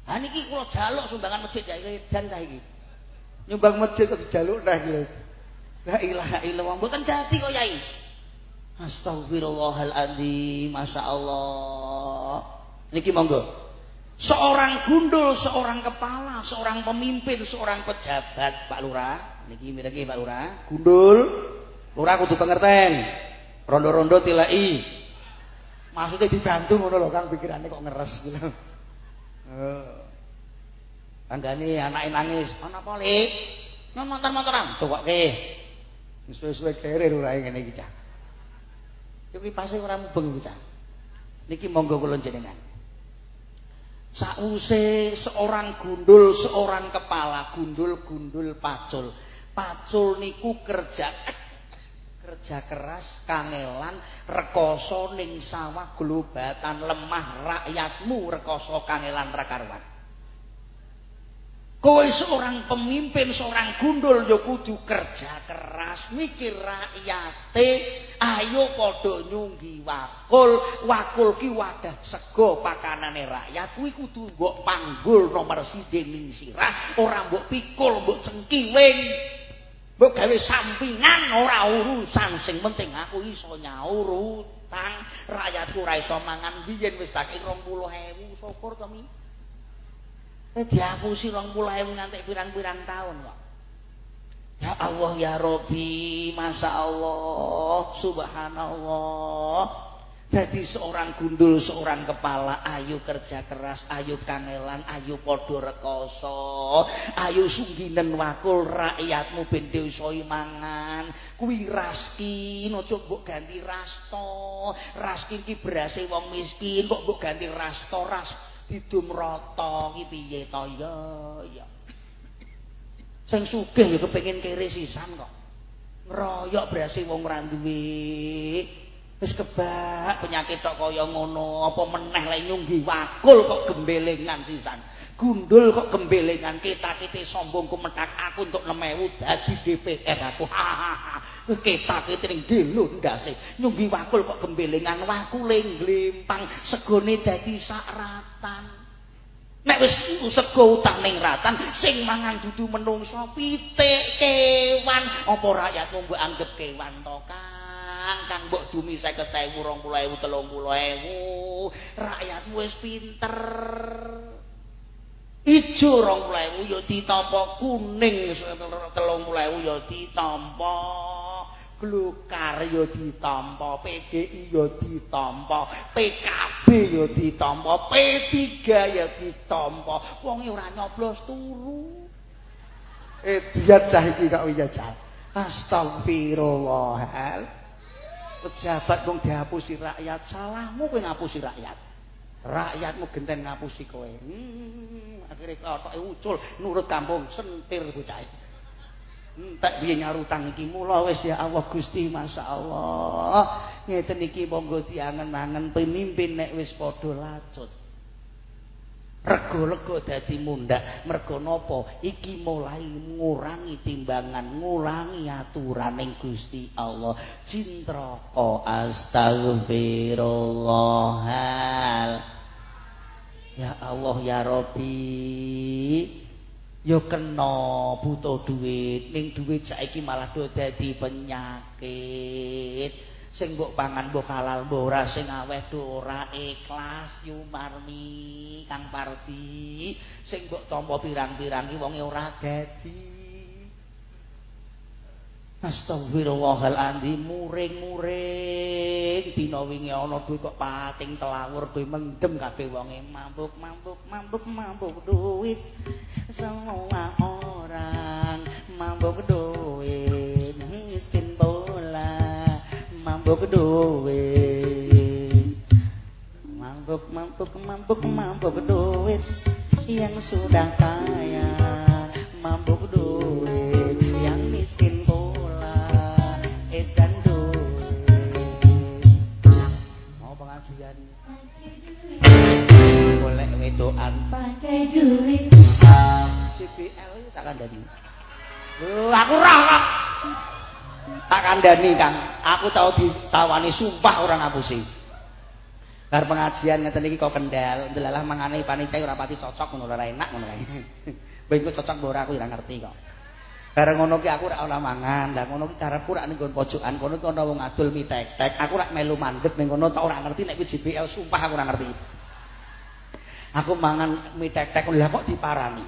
Ha niki kula jaluk sumbangan masjid ya edan ta iki. Nyumbang masjid kok dijaluk nah iki. La ilaha illallah. Mboten dadi kok Yai. Astagfirullahaladzim. Masya Allah. Niki monggo. Seorang gundul, seorang kepala, seorang pemimpin, seorang pejabat, Pak Lurah. Niki mirenge Pak Lurah. Gundul. Lurah kudu pengerten. Rondo-rondo tilai. Maksudnya dibantu ngono lho Kang pikirannya kok ngeres gitu. Tanggane anake nangis, "Ana apa, Lik?" "Nang motor-motoran." Tukoke. Suwe-suwe kere ora ngene iki, Cak. Iki pasti ora mubeng iki, Cak. Niki monggo kula jenengan. Sakwuse seorang gundul, seorang kepala gundul-gundul pacul. Pacul niku kerja kerja keras kangelan rekoso ning sawah globatan lemah rakyatmu rekoso kangelan rekarwan kowe seorang pemimpin seorang gundul yo kudu kerja keras mikir rakyate ayo padha nyunggi wakul wakul ki wadah sego pakanane rakyat kuwi kudu mbok panggul nomor sithik ning sirah ora mbok pikul mbok cengkiwing Mbok gawe sampingan ora urusan. Sing penting aku iso nyaur utang. Rakyatku ora iso mangan. Biyen wis tak 20000 syukur to mi? Eh diapusi 20000 nganti pirang-pirang tahun kok Ya Allah ya Robi Masya Allah Subhanallah Dadi seorang gundul, seorang kepala, ayo kerja keras, ayo kangelan, ayo padha rekoso, ayo sungginen wakul rakyatmu ben iso mangan. Kuwi raskin, aja mbok ganti rasto. Raskin ki berase wong miskin, kok mbok ganti rasto, ras didum rata ki piye to ya? Ya. Sing sugih ya kepengin kere sisan kok. Ngeroyok berase wong ora duwe. Wis kebak penyakit tok kaya ngono apa meneh lek nyunggi wakul kok gembelengan sisan. Gundul kok gembelengan kita-kite sombong kumetak aku untuk 6000 dadi DPR aku. Kita-kite ning gelo ndase nyunggi wakul kok gembelengan wakule glempang segone dadi sakratan Nek wis sego utang ning ratan sing mangan dudu menungso pitik kewan apa rakyatmu mbok anggap kewan to Kang, Kang mbok dumi 50.000, 20.000, 30.000. Rakyatmu wis pinter. Ijo 20.000 ya ditampa kuning 30.000 ya ditampa. Glukar ya ditampa, PDI ya ditampa, PKB ya ditampa, P3 ya ditampa. Wong ora nyoblos turu. Eh biar saiki kok iya jal. Pejabat wong dihapusi rakyat salahmu kowe ngapusi rakyat. Rakyatmu genten ngapusi kowe. Hmm, akhirnya kotoke ucul nurut kampung sentir bocah. Entek piye nyarutang iki mula wis ya Allah Gusti masyaallah ngeten iki monggo diangen-angen pemimpin nek wis padha lacut rego-rego dadi mundak. Mergo napa? Iki mulai ngurangi timbangan ngurangi aturan ning Gusti Allah. Cintraka astagfirullahal ya Allah ya Rabbi. Ya kena butuh duit. Ning duit saiki malah dadi penyakit sing mbok pangan mbok halal mbok ora sing aweh do ora ikhlas yumarmi Kang Parti sing mbok tampa pirang-pirang ki wonge ora dadi. Astagfirullahaladzim muring-muring. Dina wingi ana duit kok pating telawur duit mendem kabeh wonge. Mabuk mabuk mabuk mabuk duit semua orang. Mabuk duit mambuk duit mambuk mambuk mambuk mambuk duit yang sudah kaya mambuk duit yang miskin pula edan duit mau pengajian? Boleh wedoan pakai duit. CPL tak kandani aku rah tak kandani Kang. Aku tahu ditawani sumpah orang ngapusi. Bar pengajian ngeten iki kok kendal ndelalah mangane panitia ora pati cocok ngono ora enak ngono kae. Ben cocok ora aku ora ngerti kok. Bareng ngono ki aku ora ora mangan lah ngono ki karepku ora ning pojokan kono ki ana wong adul mi tek-tek aku ora melu mandeg ning kono tak ora ngerti nek kuwi JBL sumpah aku ora ngerti. Aku mangan mi tek-tek lha kok diparani?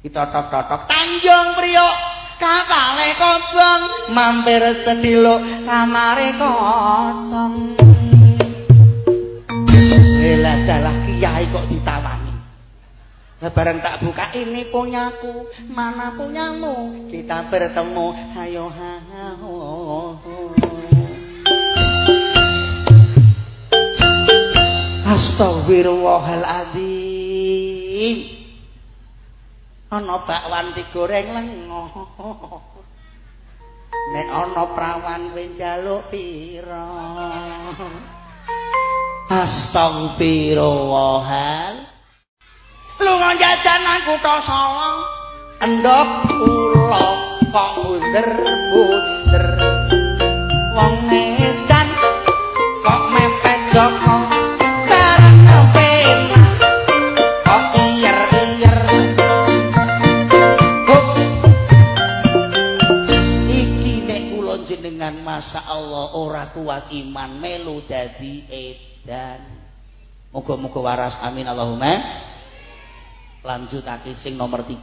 Kita tok-tok Tanjung Priok kapale kobong mampir sedilo kamare kosong. Bela dalah kiai kok ditawani. Bareng tak buka ini punyaku mana punyamu? Kita bertemu hayo hayo. Astagfirullahaladzim ana bakwan digoreng lengo nek ana prawan kowe njaluk pira? Astagfirullah. Lunga jajan nang kutha sawang endok kula kok bunder-bunder wong edan kok mepet joko masa Allah ora kuat iman melu dadi edan. Muga-muga waras amin Allahumma. Lanjutake sing nomor 3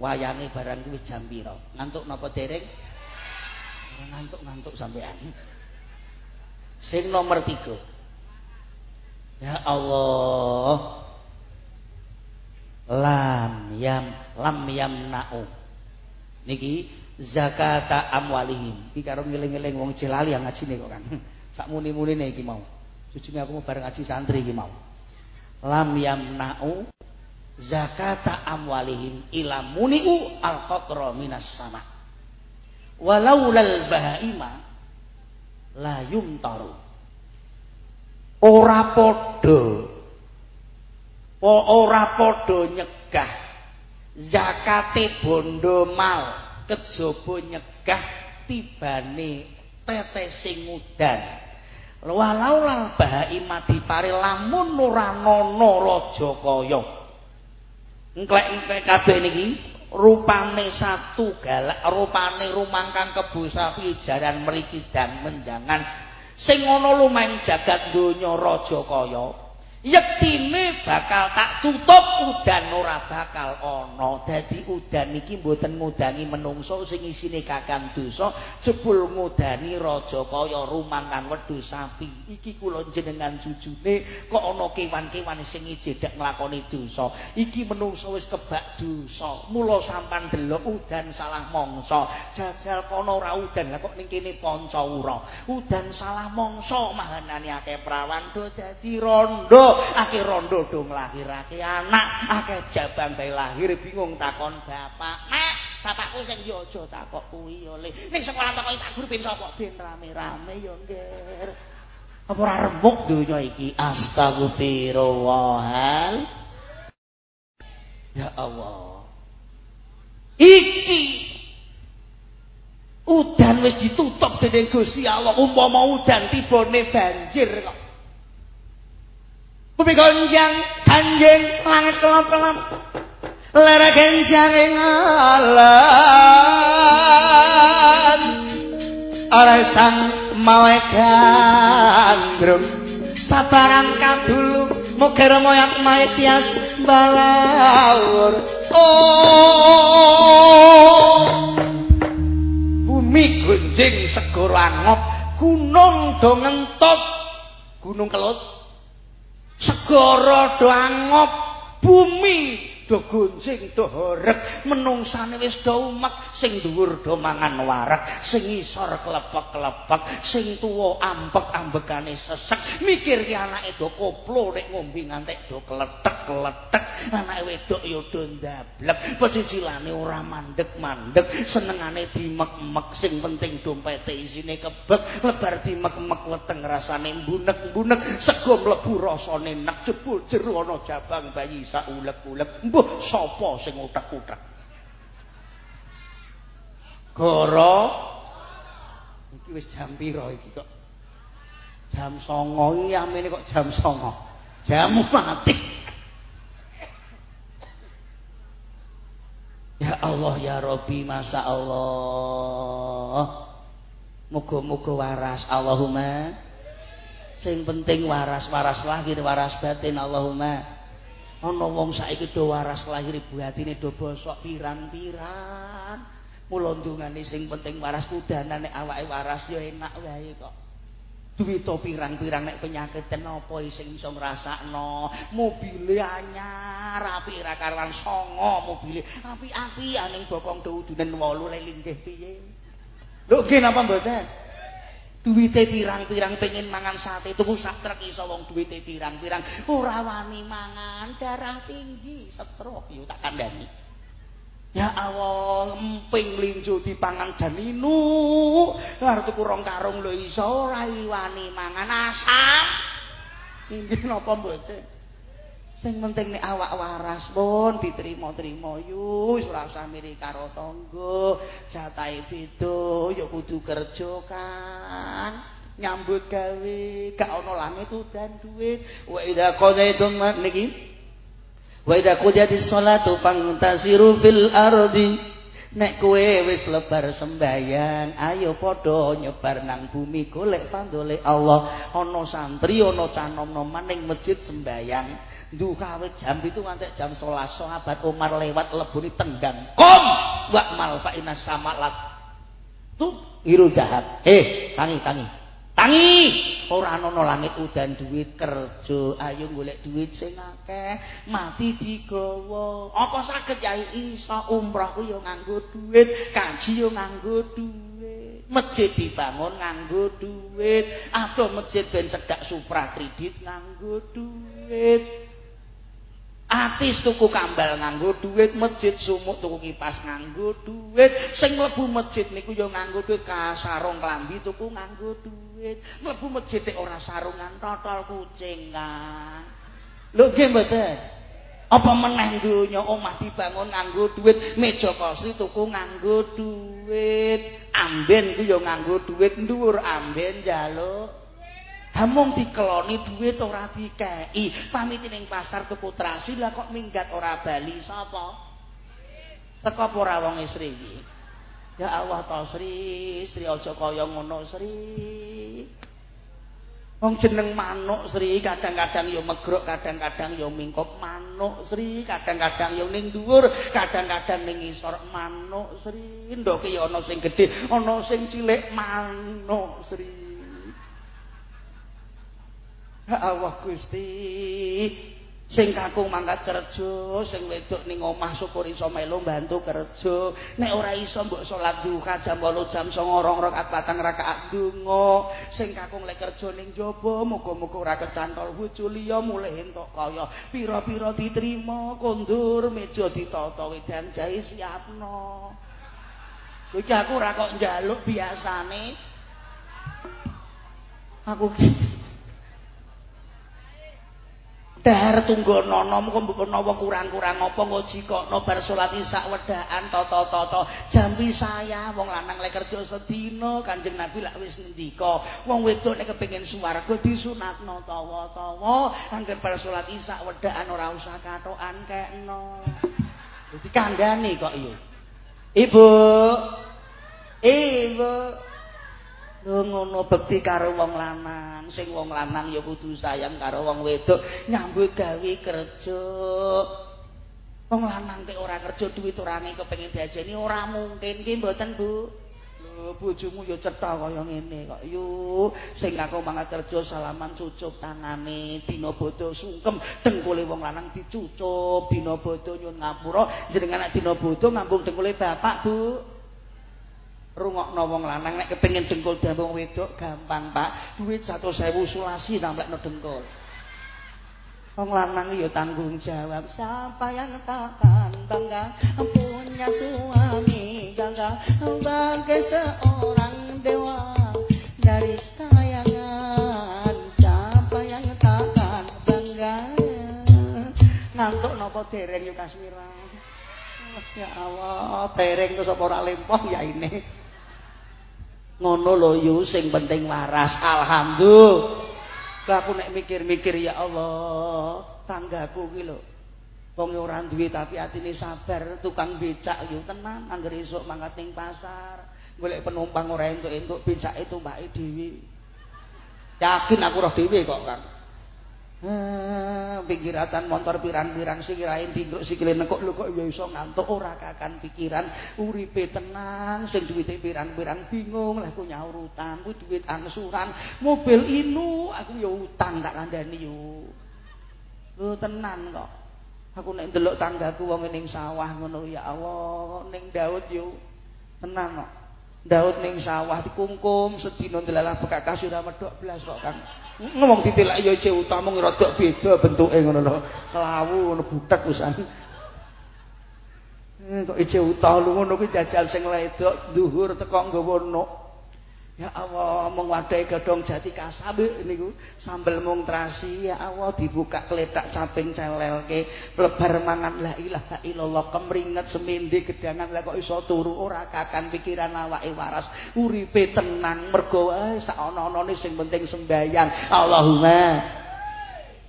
wayange barang kuwi jam pira ngantuk napa dereng? Ngantuk-ngantuk sampean. Sing nomor 3 Ya Allah. Lam yam lam yamna'u. Niki zakata amwalihim. Iki karo ngeling-eling wong celali yang ngajine kok kan. Sak muni-munine iki mau. Jujune aku mau bareng ngaji santri iki mau. Lam yamna'u zakata amwalihim ila muni'u al-qatra minas sama. Walaulal bahaima la yumtaru. Ora padha ora padha nyegah zakate bondo mal kejaba nyegah tibane tetesing udan. Walau lal bahaima dipare lamun ora ana raja kaya. Engklek-engklek kabeh niki rupane satu galak rupane rumangkang kebo sapi jaran mriki dan menjangan. Sing ana lumayan jagat donya raja kaya yektine bakal tak tutup udan ora bakal ana. Dadi udan iki mboten ngudangi menungso sing isine kakang dosa jebul ngudani raja kaya rumangkan wedhus sapi. Iki kula jenengan jujune kok ana kewan-kewan sing ijedek nglakoni dosa. Iki menungso wis kebak dosa. Mula sampan delok udan salah mangsa. Jajal kono ora udan kok ning kene pancaura udan salah mangsa mahanane akeh prawan do dadi rondo akeh rondo do nglahirake anak akeh jabang bae lahir bingung takon bapak nek bapakku sing yo aja takok kuwi yo le. Ning sekolah takoki tak guru ben sapa? Ben rame-rame yo ngger apa ora remuk donya iki? Astagfirullahal ya Allah. Iki udan wis ditutup dening Gusti Allah. Umpama udan tibane banjir kok Bumi gonjang kanjeng langit kelap-kelap Lera genjang ing alam Oleh sang mawe gandrung Sabarang kadulu Mukir moyak maik tias balawur Oh. Bumi gonjing segoro angop Gunung do ngentot Gunung kelut segara do angop bumi do gonjing do horeg menungsane wis do umek sing dhuwur do mangan warak sing isor klepek-klepek sing tuwa ampek-ambekane sesek. Mikir ki anake do koplo nek ngombe ngantek do kletek-kletek. Anake wedok ya do ndablek pecicilane ora mandek-mandek senengane dimek-mek sing penting dompete isine kebek lebar dimek-mek weteng rasane mbunek-mbunek sego mlebu rasane nek jebul jero ana jabang bayi sak ulek-ulek Mbuh sapa sing utek-utek? Goro iki wis jam pira iki kok? Jam 09.00 iki amene kok jam 09.00. Jamu mati. Ya Allah ya Rabbi masa Allah. Muga-muga waras Allahumma. Sing penting waras, waras lahir, waras batin Allahumma. Ana wong saiki do waras lahir ibu atine do bosok pirang-pirang. Mula ndungane sing penting waras kudanane awake waras ya enak wae kok. Duwito pirang-pirang nek penyakit apa sing iso ngrasakno? Mobile anyar apik ra karuan songo mobile. Apik-apik aning bokong do udunen 8 le linggih piye? Lho nggih napa mboten duwite pirang-pirang pengen mangan sate tuku sak truk iso wong duwite pirang-pirang. Ora wani mangan darah tinggi stroke. Yo tak kandhani. Ya Allah emping linjo dipangan janinu arep tuku rong karung lho iso ora wani mangan. Asam. Inggih napa mboten sing penting nek awak waras pun diterima-terima. Yo wis ora usah mirip karo tangga jatahe beda ya kudu kerja kan nyambut gawe gak ana langit udan duwe wa idza qadaitum niki? Wa idza qudiyatis sholatu fantasiru fil ardi. Nek kowe wis lebar sembayang ayo padha nyebar nang bumi golek pandole Allah. Ana santri ana canom-nom maning masjid sembayang duha jam itu ngantek jam 11 sahabat Umar lewat lebuni tenggang. Kom! Wa mal fa inna samalat tu ngiru dahab eh tangi tangi. Tangi! Ora ana langit udan duit kerja. Ayo golek duit sing akeh mati digawa. Apa saged yai iso umroh ku yo nganggo duit kaji yo nganggo duit masjid dibangun nganggo duit atau masjid ben cedak supra kredit nganggo duit Atis tuku kambal nganggo duit, masjid sumuk tuku kipas nganggo duit. Sing mlebu masjid niku ya nganggo duit, sarung klambi tuku nganggo duit. Mlebu masjid ora sarungan totol kucing kan. Lho nggih mboten? Apa meneh donya omah dibangun nganggo duit, meja kursi tuku nganggo duit. Amben ku ya nganggo duit, dhuwur amben njaluk Hamung dikeloni duit ora dikei. Pamit ning pasar tuku trasi lah kok minggat ora bali sapa? Teko apa ora wong Sri iki? Ya Allah to Sri, Sri aja kaya ngono Sri. Wong jeneng manuk Sri, kadang-kadang ya megrok, kadang-kadang ya mingkop manuk Sri, kadang-kadang ya ning dhuwur, kadang-kadang ning ngisor manuk Sri. Ndoke ya ana sing gedhe, ana sing cilik manuk Sri. Allah Gusti. Sing kakung mangkat kerja, sing wedok ning omah syukur iso melu bantu kerja. Nek ora iso mbok salat duha jam 8 jam 9 rakaat patang rakaat donga. Sing kakung lek kerja ning jaba, muga-muga ora kecantol bojo liya mulih entuk kaya pira-pira diterima, kondur meja ditata wedan jahe siapno. Iki aku ora kok njaluk biasane. Aku ki Dar tunggu nonom kok mbok nawa kurang-kurang apa ngoji kok no bar salat isya wedaan toto-toto. Jambi saya wong lanang lek kerja sedina Kanjeng Nabi lak wis ngendika wong wedok nek kepengin swarga disunatno tawa-tawa angger bar salat isya wedaan ora usah katokan kekno. Dadi kandhani kok yo Ibu. Ibu ngono bekti karo wong lanang. Sing wong lanang ya kudu sayang karo wong wedok. Nyambut gawe kerja. Wong lanang tek ora kerja duit ora kepengin diajeni ora mungkin. Ki mboten Bu? Lho bojomu ya cetha kaya ngene kok. Yu sing aku mangkat kerja salaman cucup tangane dina bodho sungkem. Dengkule wong lanang dicucup dina bodho nyun ngapura. Jenengan nek dina bodho ngambung dengkule bapak Bu rungokno wong lanang nek kepengin dengkul dambung wedok gampang Pak. Duit 100.000 sulasi namplekno dengkul. Wong lanang ya tanggung jawab. Siapa yang takkan bangga? Punya suami gangga bagai seorang dewa dari kayangan siapa yang takkan bangga? Ngantuk nopo dereng yuk kasmira Ya Allah, tereng itu sapa ora lempong ya ini. Ngono lho yu sing penting waras. Alhamdulillah. Aku nek mikir-mikir ya Allah tanggaku ki lho. Wong ora duwe tapi atine sabar tukang becak yu tenan anggere esuk mangkat ning pasar. Golek penumpang ora entuk-entuk becake tumpake dhewe. Yakin aku roh dhewe kok Kang pikiratan motor pirang-pirang sing kirain dinduk sikile nekuk lho kok ya iso ngantuk? Ora kakan pikiran. Uripe tenang sing duwite pirang-pirang bingung lah ku nyaur utang ku duit angsuran. Mobil inu aku ya utang tak kandhani yo. Lho tenan kok. Aku nek ndelok tanggaku wong ning sawah ngono ya Allah ning Daud yo. Tenan kok Daud ning sawah dikungkum sedina ndelalah bekak kasur medhok blas kok Kang. Ngomong ditilak ya cek utama ngrada beda bentuke ngono lho. Lawu ngono butek wisan. Hmm, kok ije utah lu ngono kuwi jajal sing ledok dhuwur teko nggawa nok. Ya Allah, mung wadai gedong jati kasab niku. Sambel mung trasi ya Allah dibuka kletak caping celelke. Plebar mangan la ilaha illallah kemringet semindi gedangan. Lah kok iso turu? Ora kakan pikiran awake waras. Uripe tenang mergo wae sak ana-anane sing penting sembayang Allahumma.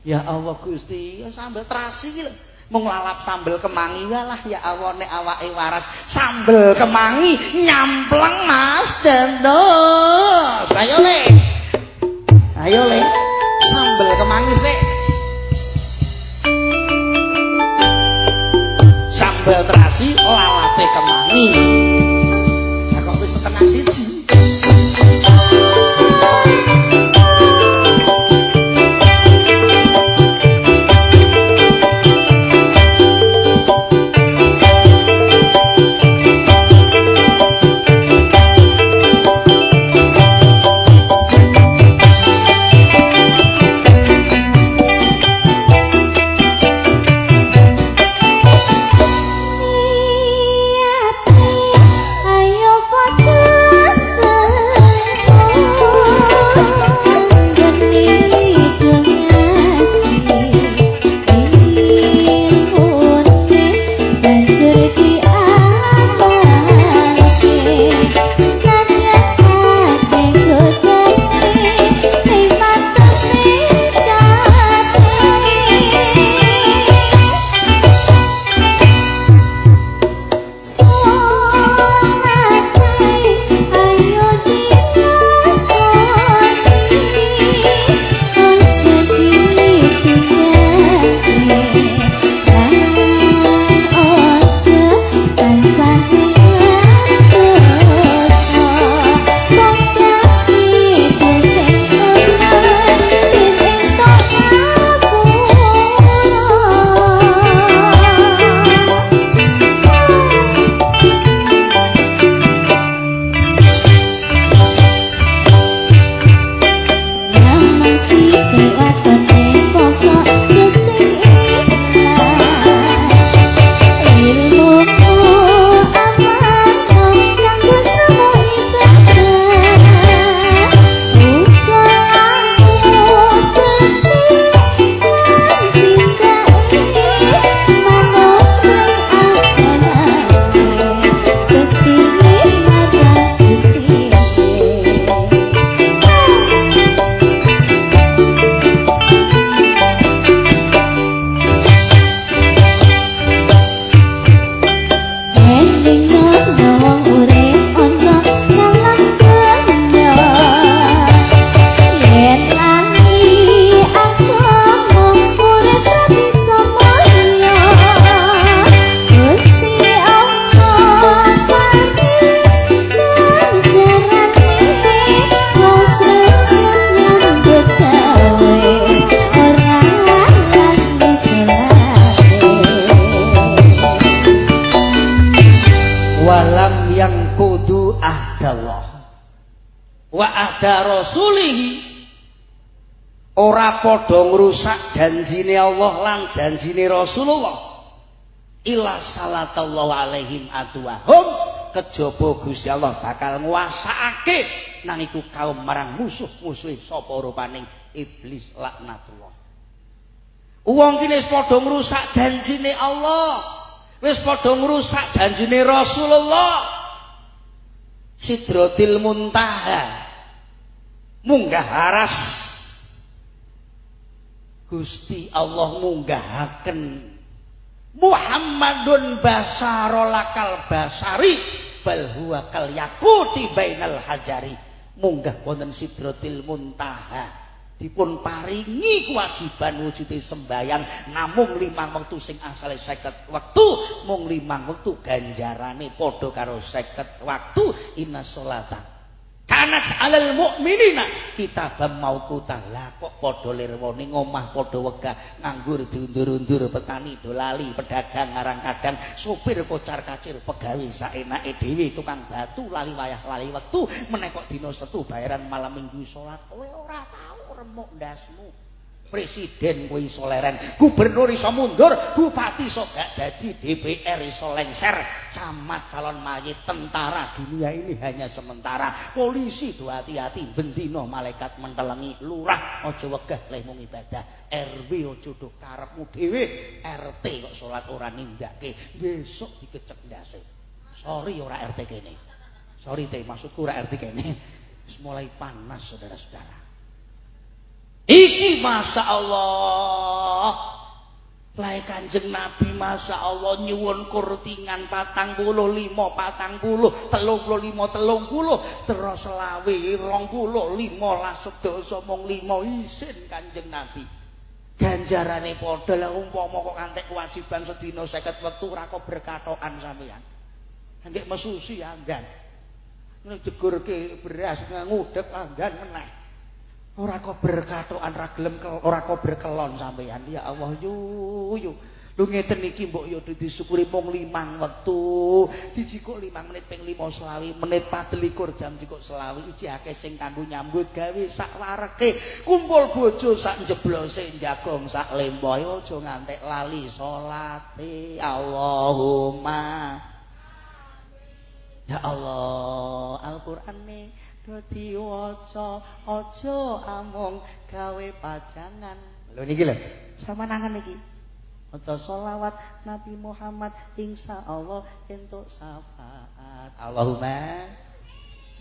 Ya Allah Gusti ya sambel trasi iki mung lalap sambel kemangi lah ya Allah awake waras. Sambel kemangi nyampleng Mas Dendos ayo le. Ayo le. Sambel kemangi sik sambel terasi lalape kemangi. Kok wis setengah wa ada rasulihi ora padha ngrusak janjine Allah lan janjine Rasulullah. Ila sallallahu alaihim atuwahum kejaba Gusti Allah bakal nguasakake nang iku kaum marang musuh-musuhe sapa rupaning iblis laknatullah. Wong kene wis padha ngrusak janjine Allah wis padha ngrusak janjine Rasulullah. Sidratil Muntaha munggah haras. Gusti Allah munggahaken. Muhammadun basarolakal basari. Bal huwa kal yakuti bainal hajari. Munggah wonten sidratil muntaha. Dipun paringi kewajiban wujude sembayang namung limang wektu sing asale 50 wektu mung limang wektu ganjarane padha karo 50 wektu. Inna sholata Kanat alal mukminina kita mau kutah lah kok padha lirwani ngomah padha wegah. Nganggur diundur-undur petani dolali pedagang ngarang kadang. Sopir kocar kacir pegawe saenake dhewe tukang batu lali wayah lali wektu. Menek kok dina setu bayaran malam minggu salat kowe ora tau remuk ndasmu presiden kuwi iso leren, gubernur iso mundur, bupati iso gak dadi, DPR iso lengser, camat calon mayit, tentara dunia ini hanya sementara. Polisi do hati-hati, bendino malaikat mentelengi, lurah aja wegah leh mung ibadah, RW aja do karepmu dhewe, RT kok salat ora nindakake, besok dikecek ndase. Sorry ora RT kene. Sorry teh maksudku ora RT kene. mulai panas saudara-saudara. Iki masa Allah. Lai kanjeng Nabi masa Allah nyuwun kurtingan patang puluh lima patang puluh telung puluh lima telung puluh terus selawe rong puluh lima lah sedoso mong lima isin kanjeng Nabi. Ganjarane podo lah umpama kok kantek kewajiban sedina seket waktu rako berkatoan sampeyan. Nggak mesusi anggan. Ini jegur ke beras ngudek anggan meneh ora kok berkatokan ra gelem ora kok berkelon sampean ya Allah yu yu lu ngeten iki mbok yo disyukuri mung limang wektu. Dijikuk limang menit ping 5 selawi menit 24 jam jikuk selawi. Iki akeh sing kanggo nyambut gawe sak wareke kumpul bojo sak jeblose jagong sak lemboy aja ngantek lali salate. Allahumma. Ya Allah Al-Qur'an nih dadi waca aja amung gawe pajangan. Lho niki lho. Sama nangan niki maca selawat Nabi Muhammad insyaallah entuk syafaat. Allahumma.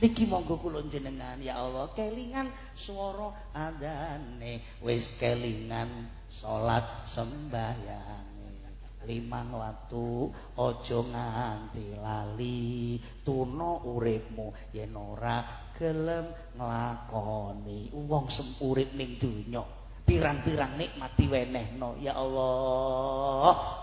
Niki monggo kula jenengan ya Allah kelingan swara adane. Wis kelingan salat sembahyang limang waktu aja nganti lali. Tuna uripmu yen ora gelem nglakoni. Wong sempurip ning donya pirang-pirang nikmat diwenehno ya Allah.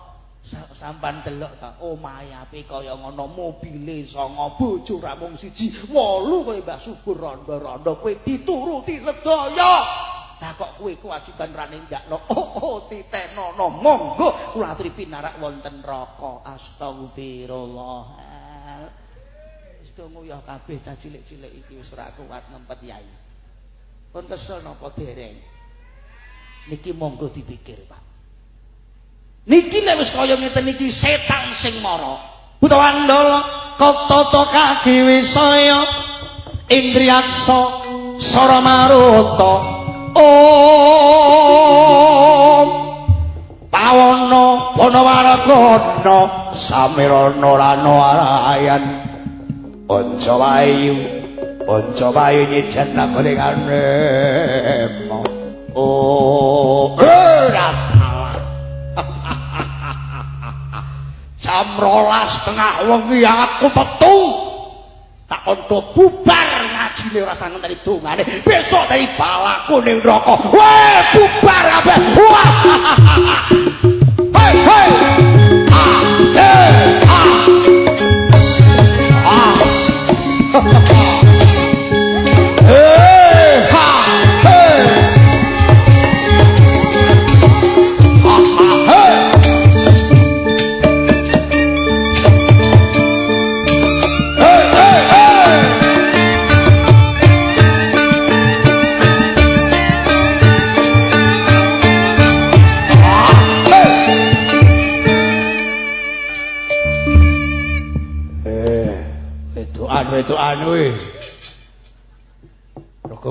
Sampan delok ta omahe ape kaya ngono mobile sanga bojo ra mung siji wolu kaya Mbah Subur rondo-rondo kowe dituruti sedaya Lah kok kowe kewajiban ra nindakno. Oh, oh titenono. Monggo kula aturi pinarak wonten neraka. Astagfirullah. Wis nguyah kabeh cah cilik-cilik iki wis ora kuat ngempet yai. Pun kesel napa dereng? Niki monggo dipikir, Pak. Niki nek wis kaya ngeten iki setan sing mara. Butawandala kotata kaki wisaya indriyaksa sara maruta. Om. Pawono Panawaragana Samirana Rano Arayan. Onco Bayu Onco Bayu nyijen nagone kanemo Oh ora Jam rolas tengah wengi aku metu. Tak untuk bubar ngajine ora sangen dari dongane. Besok dari balaku ning neraka. Weh bubar kabeh. Hei hei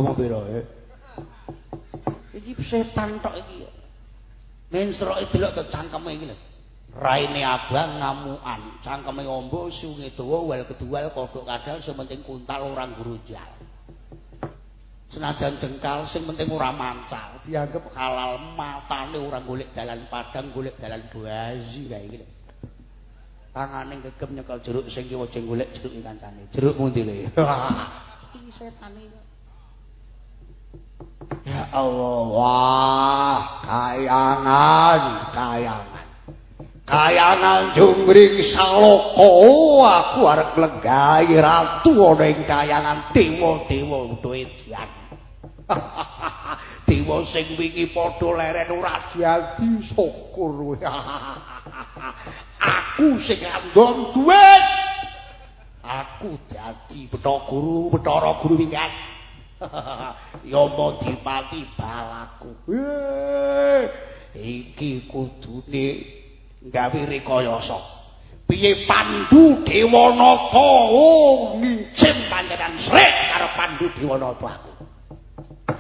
Regomu pira e? Iki setan tok iki. Mensroke delok ke cangkeme iki lho. Raine abang ngamukan, cangkeme ombo sunge dawa wel kedual kodhok kadal sing penting kuntal ora grunjal. Senajan jengkal sing penting ora mancal, dianggep halal matane ora golek dalan padang, golek dalan bazi kae iki lho. Tangane gegem nyekel jeruk sing kiwa jeng golek jeruk kancane. Jeruk mundi lho. Iki setan iki. Ya Allah, wah, kayangan, kayangan. Kayangan jungring saloko, aku arep lenggahi ratu ana ing kayangan dewa-dewa duwedian. Dewa sing wingi padha leren ora jadi syukur. aku sing ngandhon duit. Aku dadi Betara Guru, Betara Guru wingan. Yama dipati balaku. iki kudune gawe rekayasa. Piye Pandu Dewanata oh ngincim panjenengan srek karo Pandu Dewanata aku.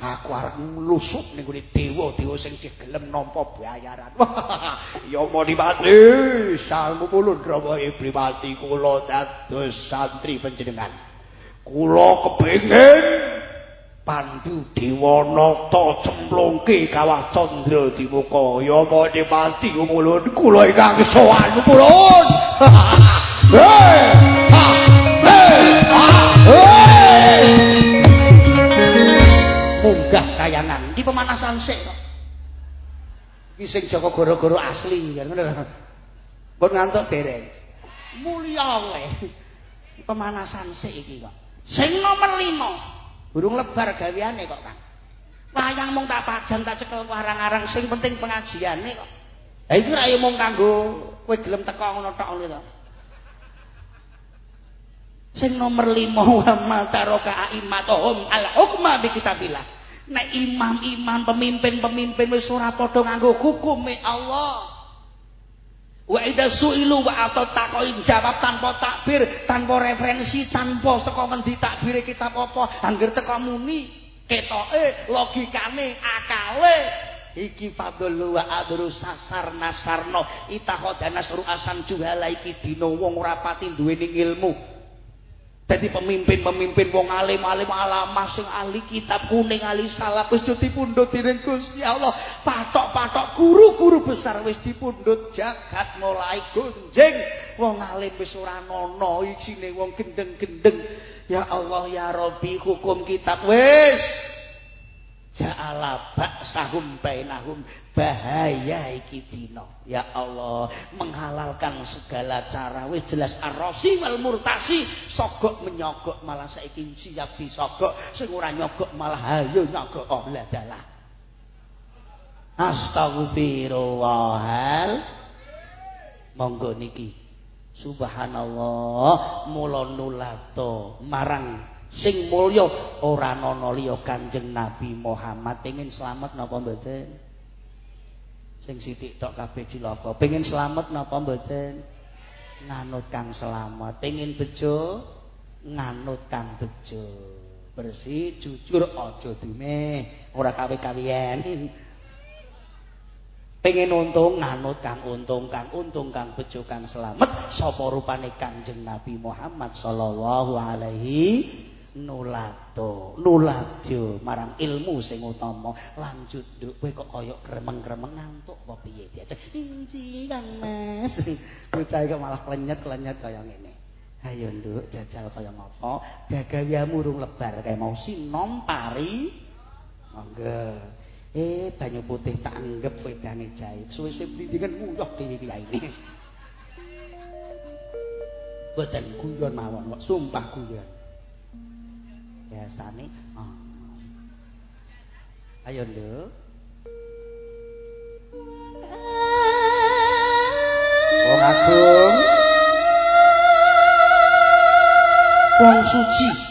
Aku arep nglusuk ning gone dewa-dewa sing gelem nampa bayaran. Yama dipati sang mulun rawae pribadi kula dados santri panjenengan. Kula kepengin Pandu Dewanata cemplungke kawah candra di muka ya padhe mati umulun kula ingkang sowan purun. Munggah kayangan. Iki pemanasan sik kok iki sing Joko Goro-goro asli kan? Ngono pun ngantuk dereng. Mulya wae pemanasan sik iki kok sing nomor 5 Burung lebar gaweane kok, Kang. Wayang mung tak pajang tak cekel warang-arang sing penting pengajiane kok. Ha iki ra mung kanggo kowe gelem teko ngono tok to. Sing nomor 5 wa mataraka aimatuhum al hukma bi kitabillah. Nek imam-imam pemimpin-pemimpin wis ora padha nganggo hukume Allah. Wa idza su'ilu wa atau takoin jawab tanpa takbir, tanpa referensi, tanpa saka ngendi takbire kitab apa, angger teko muni, ketoke, logikane, akale. Iki fadlu wa adru sasar nasarno itahodana suruh asan juhala iki dina wong ora pati duweni ilmu. Dadi pemimpin-pemimpin wong alim-alim alamah sing ahli kitab kuning ahli salaf wis dipundhut dening Gusti Allah. Patok-patok guru-guru besar wis dipundhut jagat mulai gonjeng. Wong alim wis ora ana isine wong gendeng-gendeng. Ya Allah ya Rabbi hukum kitab wis Ja'ala ba'sahum bainahum bahaya iki dina. Ya Allah, menghalalkan segala cara. Wis jelas arrosi wal murtasi, sogok menyogok malah saiki siap disogok, sing ora nyogok malah hayo nyogok. La dalah. Astagfirullahal Monggo niki. Subhanallah, mula nulato marang sing mulya. Ora ana liya Kanjeng Nabi Muhammad. Pengin slamet napa mboten sing sithik tok kabeh cilaka. Pengin slamet napa mboten? Nganut kang selamat. Pengin bejo? Nganut kang bejo. Bersih jujur aja dume. Ora kawe-kawian pengen untung nganut kang untung kang untung kang bejo kang selamat. Sapa rupane Kanjeng Nabi Muhammad sallallahu alaihi nulato nuladyo marang ilmu sing utama. Lanjut nduk kowe kok kaya kremeng-kremeng ngantuk apa piye diajak? Kang mas? Bocah iki malah klenyet-klenyet kaya ngene. Ayo nduk jajal kaya ngopo? Gagawiamu urung lebar kaya mau sinom pari. Monggo. Eh banyu putih tak anggap wedane jahit. Suwe-suwe blindikan nguyuh dhewe iki ini. Boten guyon mawon kok sumpah guyon biasane. Oh. ayo lho wong agung. Wong suci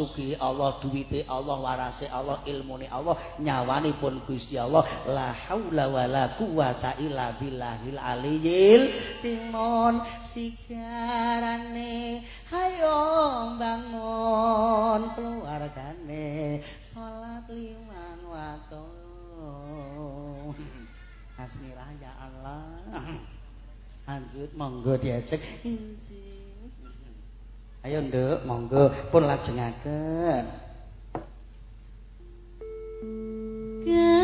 sugi Allah duwite Allah warase Allah ilmune Allah nyawani pun Gusti Allah. La haula wala quwata illa billahil aliyil timon sigarane hayo bangun keluargane. Salat limang waktu. Asmirah ya Allah. Lanjut monggo diajak Ayo nduk, monggo pun lajengaken. Donosari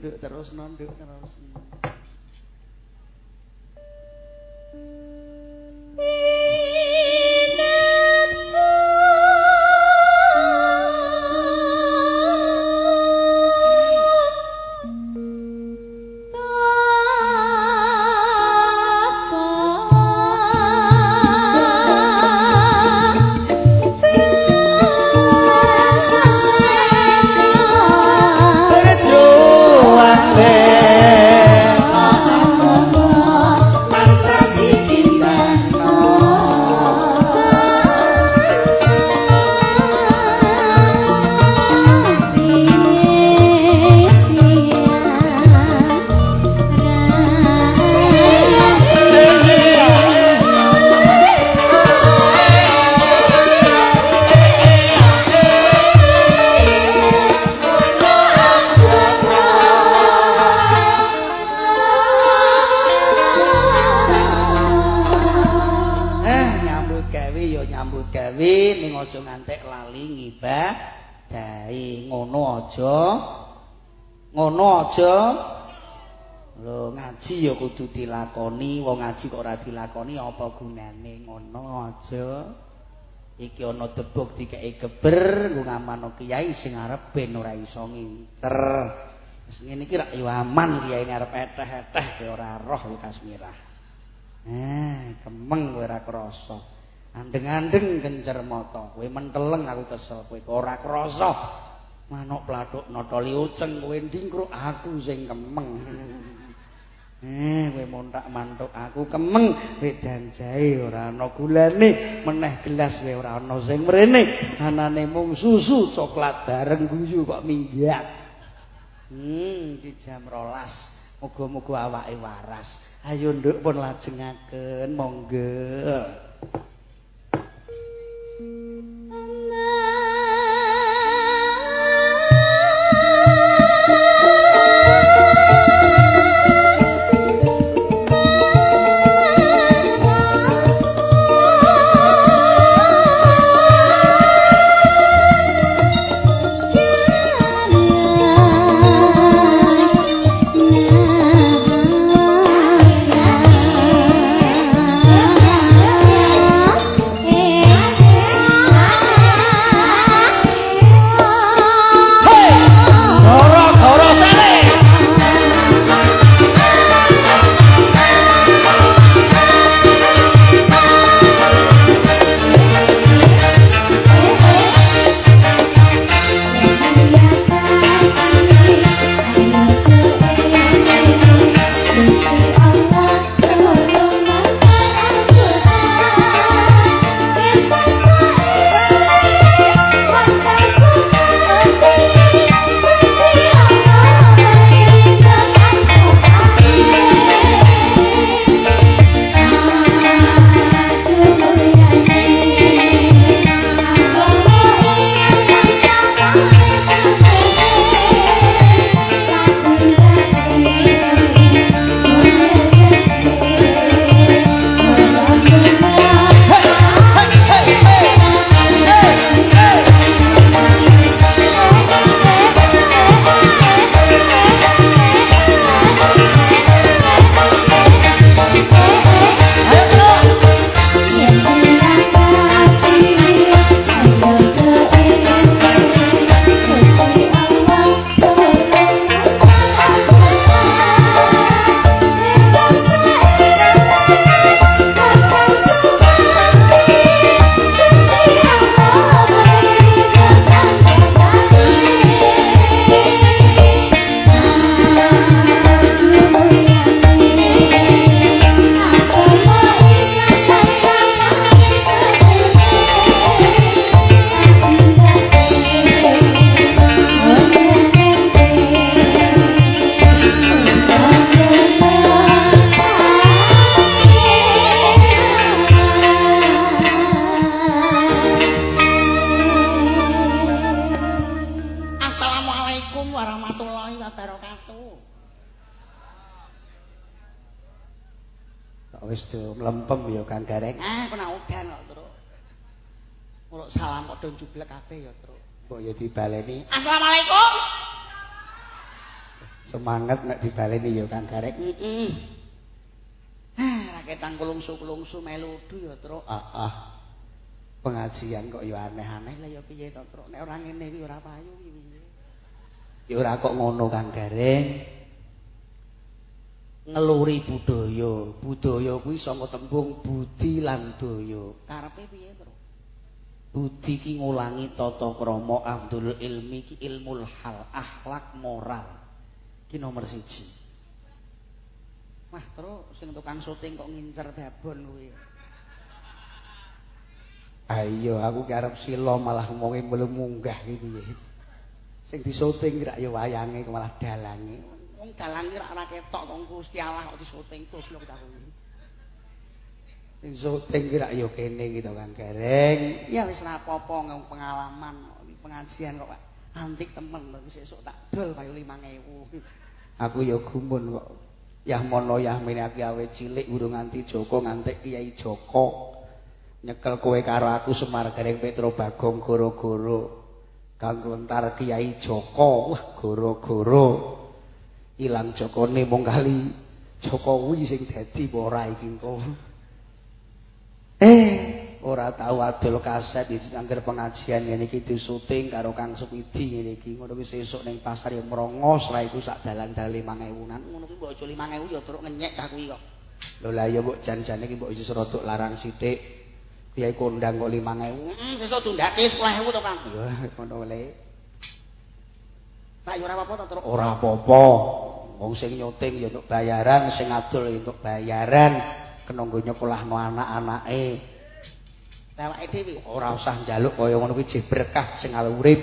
nduk terus nduk terus. Kudu dilakoni wong ngaji kok ora dilakoni apa gunane? Ngono aja. Iki ana debuk dikeki geber nggo ngamano kiai sing arep ben ora iso nginter wis ngene iki rak yo aman kiai arep eteh-eteh kowe ora roh kasmirah eh kemeng kowe ora krasa. Andeng-andeng kencer mata kowe menteleng aku kesel kowe ora krasa. Manuk plathuk notoli uceng kowe ndingkruk aku sing kemeng Eh, kowe montak mantuk aku kemeng wedan jahe ora ana gulane, meneh gelas kowe ora ana sing mrene. Anane mung susu coklat bareng guyu kok minggat. Hmm, iki jam 12. Muga-muga awake waras. Ayo nduk pun lajengaken, monggo. Semangat nek dibaleni ya Kang Gareng. Heeh. Ah, raketang kulungsu-kulungsu meludu ya, Truk. Ah, ah. Pengajian kok ya aneh-aneh Lah ya piye to, Truk? Nek ora ngene iki ora payu iki piye? Ya ora kok ngono Kang Gareng. Ngeluri budaya. Budaya kuwi saka tembung budi lan daya. Karepe piye, Truk? Budi ki ngulangi tata krama Abdul ilmi ki ilmul hal, akhlak moral. Ki nomor siji. Wah, Truk, sing tukang syuting kok ngincer babon kuwi. Ayo aku ki arep sila malah ngomongi belum munggah ki piye. Sing disuting rak ya wayange malah dalange. Wong dalan iki ora ketok kok Gusti Allah kok disyuting goblok ta kuwi. Sing syuting ki rak ya kene ki to Kang Gareng. Ya wis ora apa-apa pengalaman iki pengajian kok Pak. Antik temen lho sesuk tak dol kaya 5000. Aku ya gumun kok. Yah mono yah mene aku awe cilik urung nganti Joko ngantek Kiai Joko. Nyekel kowe karo aku Semar Gareng Petro Bagong goro-goro. Kanggo entar Kiai Joko, wah goro-goro. Ilang Jokone mung kali Jokowi sing dadi ora iki engko. Eh, ora tau adol kaset iki angger pengajian ngene iki disuting karo Kang Supidi ngene iki. Ngono kuwi sesuk ning pasar ya merongos ra iku sak dalan-dalan 5000-an. Ngono kuwi mbok aja 5000 ya terus ngenyek cah kuwi kok. Lho lah ya mbok jan-jane iki mbok iso serodok larang sithik. Kiai kondang kok 5000. Heeh, sesuk tundake 10000 to, Kang. Ya ngono le. Yo ora apa-apa to, Truk. Ora apa-apa. Wong sing nyuting ya untuk bayaran, sing adol ya untuk bayaran. Kena nggo nyekolahno anak-anake. Awake dhewe. Ora usah njaluk kaya ngono kuwi jeh berkah sing urip.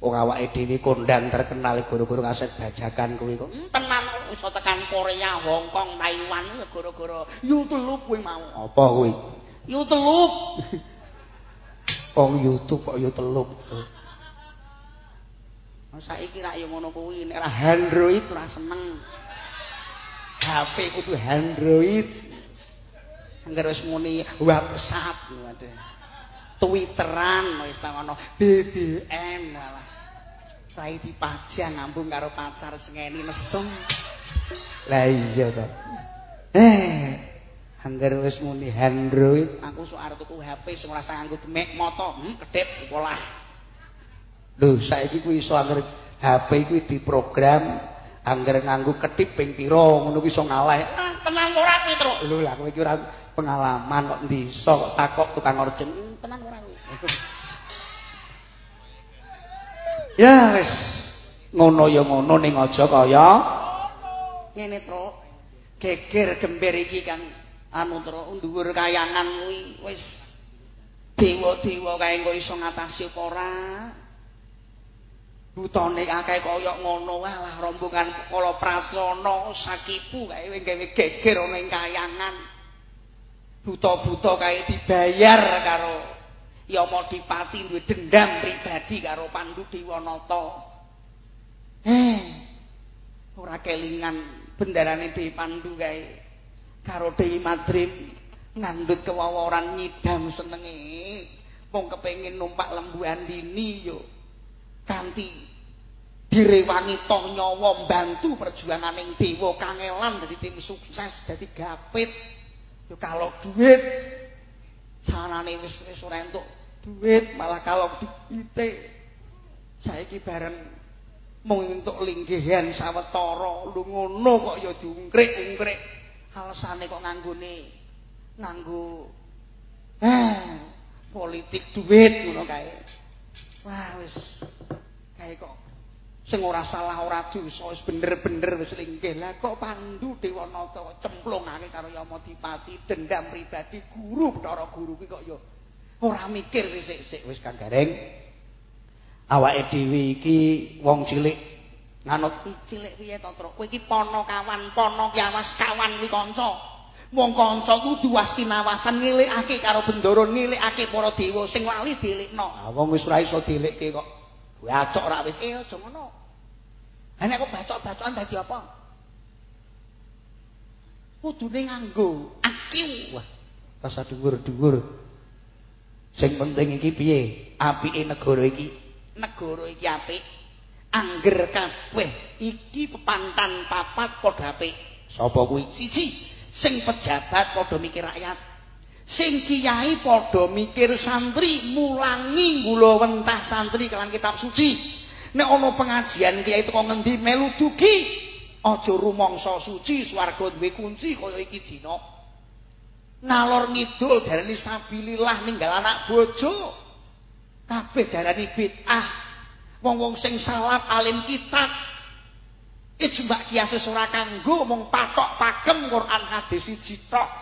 Wong awake dhewe kondang terkenal guru-guru kaset bajakan kuwi kok. Hmm, tenan iso tekan Korea, Hong Kong, Taiwan ya gara-gara YouTube kuwi mau. Apa kuwi? YouTube. Wong YouTube kok ya telup. Saiki rak yo ngono kuwi, nek ora Android ora seneng. HP kudu Android. Angger wis muni WhatsApp waduh. Twitteran wis ta ngono, BBM malah. Rai dipajang ngambung karo pacar sengeni mesum. Lah iya to. Eh, angger wis muni Android, Aku sok arep tuku HP sing ora nganggo demek moto, hmm, kedip sekolah. Lho, saiki kuwi iso angger HP kuwi diprogram angger nganggo ketip ping pira ngono kuwi iso ngalah. Ah, tenan ora Truk. Lho lah kowe iki ora pengalaman kok ndisa kok takok tukang orjen. Tenan ora. Ya wis ngono ya ngono ning aja kaya Ngene, Truk. Geger gember iki kan anu, Truk, dhuwur kayangan kuwi wis dewa-dewa kae engko iso ngatasi apa ora. Butone akeh kaya ngono walah rombongan kala pracana sakipu kae gawe geger ana ing kayangan. Buta-buta kae dibayar karo Yama Dipati duwe dendam pribadi karo Pandu Dewanata. Eh, ora kelingan bendarane Dewi Pandu kae karo Dewi Madrim ngandut kewawaran nyidam senenge. Wong kepengin numpak lembu andini yo kanthi direwangi toh nyawa mbantu perjuanganing dewa kangelan dadi tim sukses dadi gapit yo kalau duit sanane wis wis ora entuk duit malah kalau duwite saiki bareng mung entuk linggihan sawetara lu ngono kok ya diungkrik-ungkrik. Alasane kok nganggone nganggo eh politik duit ngono kae. Wah wis. Kae kok sing ora salah ora dosa wis bener-bener wis linggih. Lah kok Pandu Dewanata cemplungake karo Yama Dipati dendam pribadi guru Bathara Guru kuwi kok ya? Ora mikir sik-sik wis Kang Gareng. Awake dhewe iki wong cilik. Nganut Ih, cilik piye to Truk? Kowe iki pono kawan pono ki kawan kuwi kanca. Wong kanca kudu duwas kinawasan ngilikake karo bendoro ngilikake para dewa. Sing wali dilikno. Ah wong wis ora iso dilikke kok. Kuwi acok ra wis. eh aja ngono ha nek kok bacok-bacokan dadi apa kudune nganggo akiu. Wah, rasa dhuwur-dhuwur. Sing penting iki piye? Apike negara iki? Negara iki apik. Angger kabeh iki pepantan papat padha apik. Sapa kuwi? Siji, sing pejabat padha mikir rakyat. Sing kiai padha mikir santri mulangi gula wentah santri kelan kitab suci. Nek ana pengajian kiai teko ngendi melu dugi, aja rumangsa suci swarga duwe kunci kaya iki dina. Ngalor ngidul darani sabilillah ninggal anak bojo. Kabeh darani bid'ah. Wong-wong sing salat alim kitab ijma kias ora kanggo mung patok pakem Quran hadis siji tok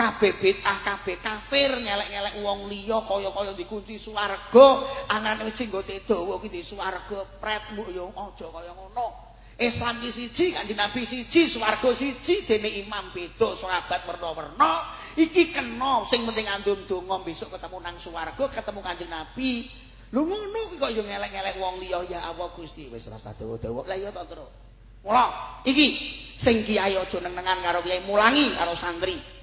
kabeh bid'ah kabeh kafir nyelek-nyelek wong liya kaya-kaya dikunci swarga. Anane wis jenggote dawa kuwi di swarga pret mbok yo aja kaya ngono. Islam ki siji kanjeng Nabi siji swarga siji dene imam beda sahabat werna-werna. Iki kena sing penting andum donga besok ketemu nang swarga ketemu kanjeng Nabi. Lho ngono kok yo ngelek-ngelek wong liya ya Allah Gusti. Wis rasa dawa-dawa. Lah ya to iki sing kiai aja neng-nengan karo kiai mulangi karo santri.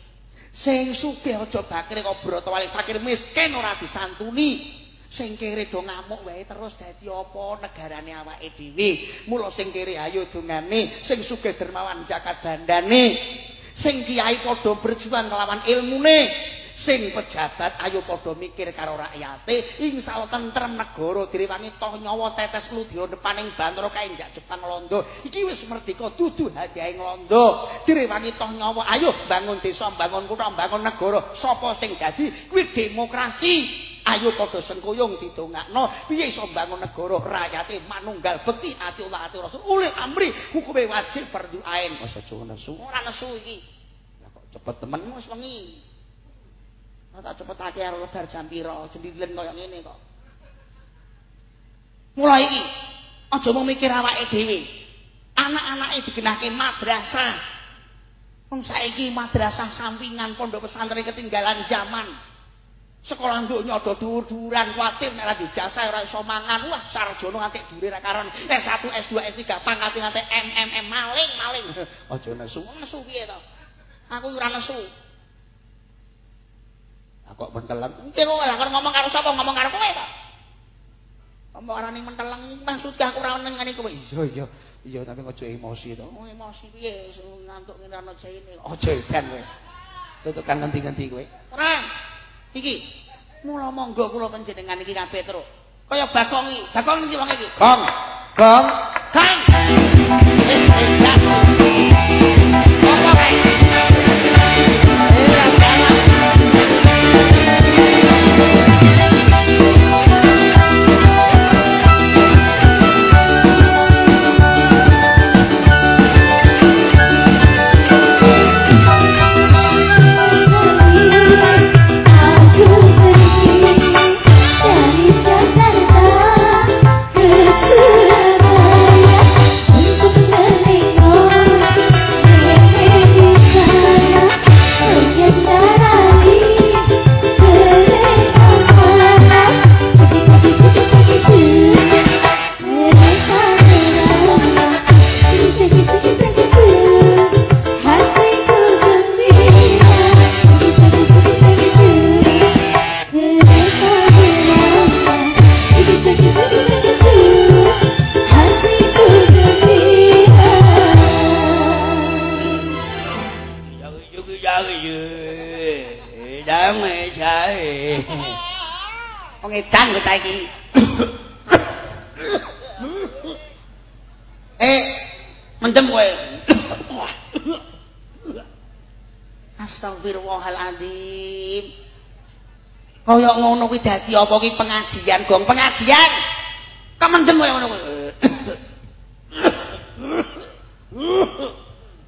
Sing sugih aja bakre kok broto wali fakir miskin ora disantuni. Sing kere do ngamuk wae terus dadi apa negarane awake dhewe. Mula sing kere ayo dongane, sing sugih dermawan jakat bandane. Sing kiai padha berjuang kelawan ilmune. Sing pejabat ayo padha mikir karo rakyate. Insyaallah tentrem negara direwangi toh nyawa tetes ludira depaning bantra kae Jepang londo. Iki wis merdeka dudu hadiah londo direwangi toh nyawa ayo bangun desa bangun kutha bangun negara. Sapa sing dadi? Kuwi demokrasi. Ayo padha sengkuyung didongakno. Piye iso bangun negara? Rakyate manunggal bekti ati Allah ati Rasul. Ulil amri hukume wajib fardhu ain Masa jowo nesu. ora nesu iki. Ya kok cepet temen. wis wengi tak cepetake karo lebar jam pira jendilen kaya ngene kok. Mulai iki aja mau mikir awake dhewe. Anak-anake digenahke madrasah. Wong saiki madrasah sampingan pondok pesantren ketinggalan zaman. Sekolah donya ada dhuwur-dhuwuran kuwatir nek ora dijasa ora iso mangan. Wah sarjana nganti dhuwure ra karon. S1 S2 S3 pangkate nganti MMM maling maling. Aja nesu. nesu piye to? Aku ora nesu Kok menteleng. Kira lah kon ngomong karo sapa ngomong karo kowe to. Ngomong arane menteleng iki maksud aku ora nengani kowe. Iya iya. Iya tapi aja emosi to. Oh emosi piye ngantuk ngene ana jaine kok. Aja edan kowe. Tutukan ngendi-ngendi kowe. Ora. Iki mula monggo kula panjenengan iki kabeh terus. Kaya Bagong iki. Bagong ndi wong iki? Gong. Gong. Kang. Eh, eh, saiki. eh, mendem kowe. Astagfirullahaladzim. Kaya ngono kuwi dadi apa ki pengajian, Gong? Pengajian. Kok mendem kowe ngono kuwi?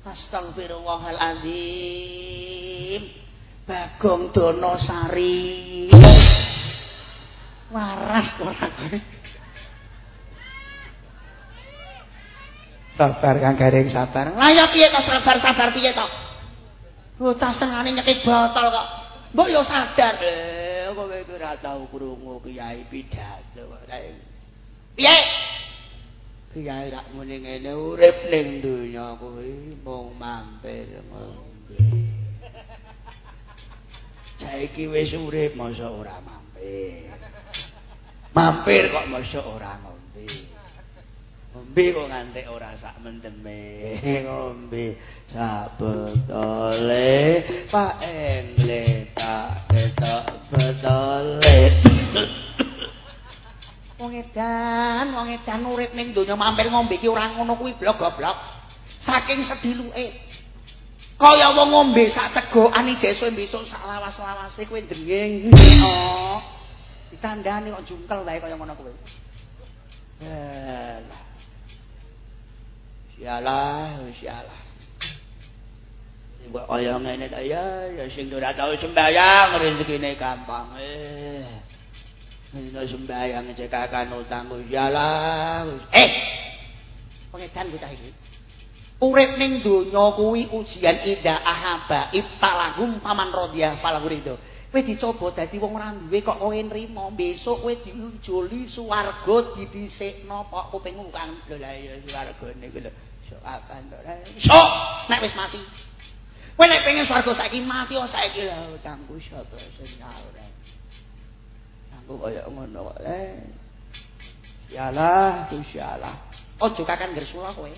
Astagfirullahaladzim. Bagong Donosari. Waras ora kowe. Sabar Kang Garing sabar. Lah ya piye kok sabar-sabar piye to? Bocah sengane nyekik botol kok. Mbok yo sadar. Eh, kowe iki ora tau krungu kiai pidato kok. Piye? Kiai rak muni ngene urip ning donya kuwi mung mampir. Saiki wis urip masa ora mampir. Mampir kok masa ora ngombe. Ngombe kok nganti ora sak mendeme. Ngombe sak botole Pak Engle tak ketok botole. Wong edan, wong edan urip ning donya mampir ngombe iki ora ngono kuwi blok goblok. Saking sediluke. Kaya wong ngombe sak cegokane deso besok sak lawas-lawase kowe denging. Oh. Ditandani kok jungkel wae kaya ngono kowe. Yalah. Sialah, sialah. Mbok kaya ngene ta ya, ya sing ora tau sembayang rezekine gampang. Eh. Dina sembayang cekakan utang sialah. Eh. Pengedan bocah iki. Urip ning donya kuwi ujian indah ahaba italahum paman radhiya falahu ridho. Kowe dicoba dadi wong ora duwe kok kowe nrimo, besok kowe diunjuli swarga didhisikno kok kupingmu kan lho la ya swargane kuwi lho. Sok akan to. Sok nek wis mati. Kowe nek pengen swarga saiki mati oh saiki lho utangku sapa sing ora. Aku kaya ngono kok. Eh. Yalah, Gusti Allah. Ojo kakan gersula kowe.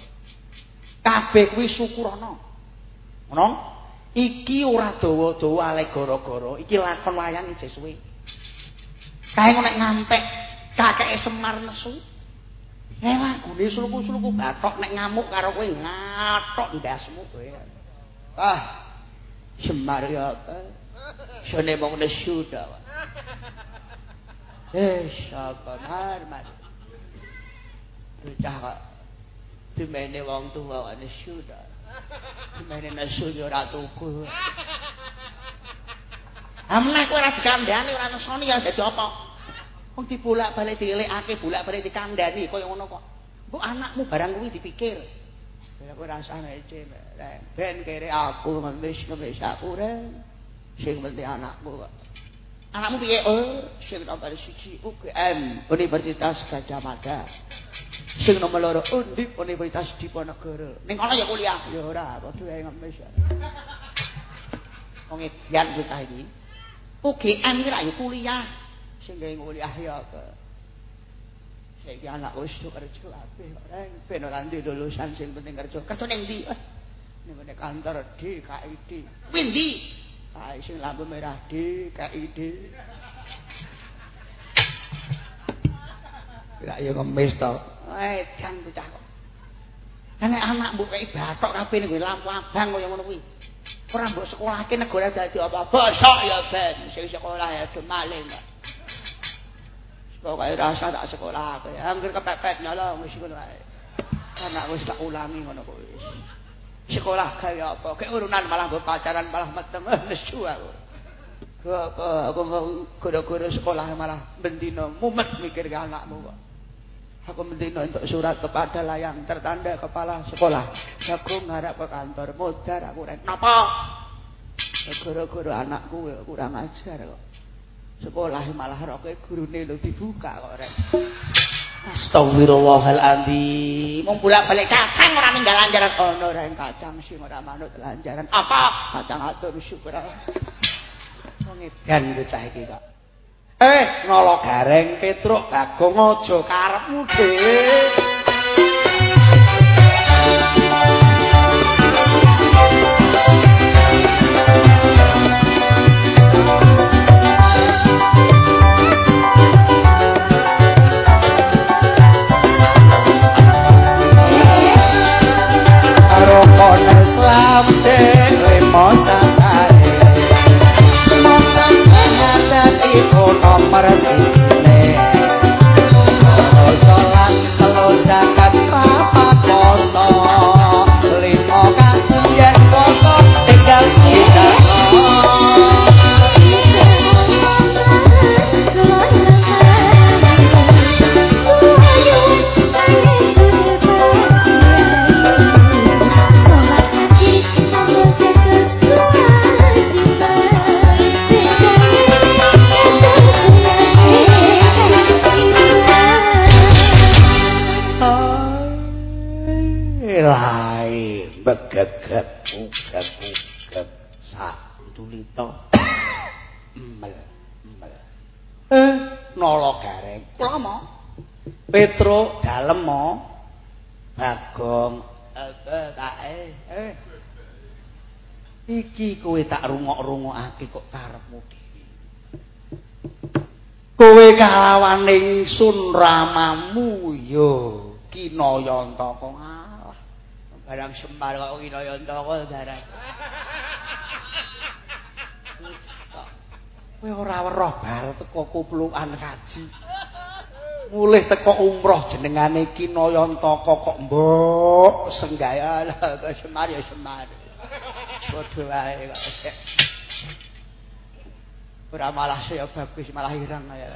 kabeh kuwi syukurana. Ngono? Iki ora dawa-dawa ale gara-gara, iki lakon wayang ije suwe. Kae nek ngantek kakeke Semar nesu. Lagune suluku-suluku batok nek ngamuk karo kowe ngatok ndasmu kowe. Ah. Semar ya? Sone mong nesu ta. Eh, sapa mar. Bocah dimene wong tuwa nesu ta. Dimene nesu yo ora tuku. Amneh kowe ora dikandhani ora nesoni ya dadi apa? Wong dibolak-balik dilekake, bolak-balik dikandhani kaya ngono kok. Mbok anakmu barang kuwi dipikir. Ya kowe rasane ece ben kere aku ngemis aku ren. Sing penting anakku kok. Anakmu piye? Oh, sing nomor 1 UGM Universitas Gajah Mada. Sing nomor loro Undip Universitas Diponegoro. Ning kono ya kuliah. Ya ora, padha wae ngemis. Wong edian bocah iki. UGM iki ra ya kuliah. Sing gawe kuliah ya apa? Saiki anak wis kerja apik kok reng ben ora lulusan sing penting kerja. Kerja ning ndi? Ning kantor DKID. Kuwi ndi? Ah sing lampu merah DKID. Lah ya ngemis to. Edan bocah kok. Kan anak mbok kei batok kabeh ning lampu abang kaya ngono kuwi. Ora mbok sekolahke negara dadi apa? Bosok ya ben sing sekolah ya do maling. Pokoke rasa tak sekolah kowe. Angger kepepet nyala wis ngono ae. Anak wis tak ulangi ngono kuwi. Sekolah kaya apa? Kayak urunan malah mbok pacaran malah metem nesu aku. Kok aku guru-guru sekolah malah bendino mumet mikir ke anakmu kok. Aku mendino untuk surat kepada layang tertanda kepala sekolah. Aku ngarap ke kantor modar aku rek. Napa? Guru-guru anakku kurang ajar kok. Sekolah malah roke gurune lho dibuka kok rek. Astagfirullahaladzim. Wong bolak-balik kacang ora ninggal lanjaran ono ora ing kacang sing ora manut lanjaran. Apa? Kacang atur syukur. Wong edan bocah iki kok. Eh, ngolo gareng Petruk Bagong aja karepmu dhewe. Petro dalem mau. Bagong. Iki kowe tak rungok-rungokake kok karepmu dhewe. Kowe kalawan ingsun ramamu ya Kinayantaka alah. Barang Semar kok Kinayantaka barang. Kowe ora weruh bar teko kuplukan kaji. Mulih teko umroh jenengane Kinayantaka kok mbok senggaya Semar ya Semar. Padha wae kok. Ora malah saya bagus malah irang ya.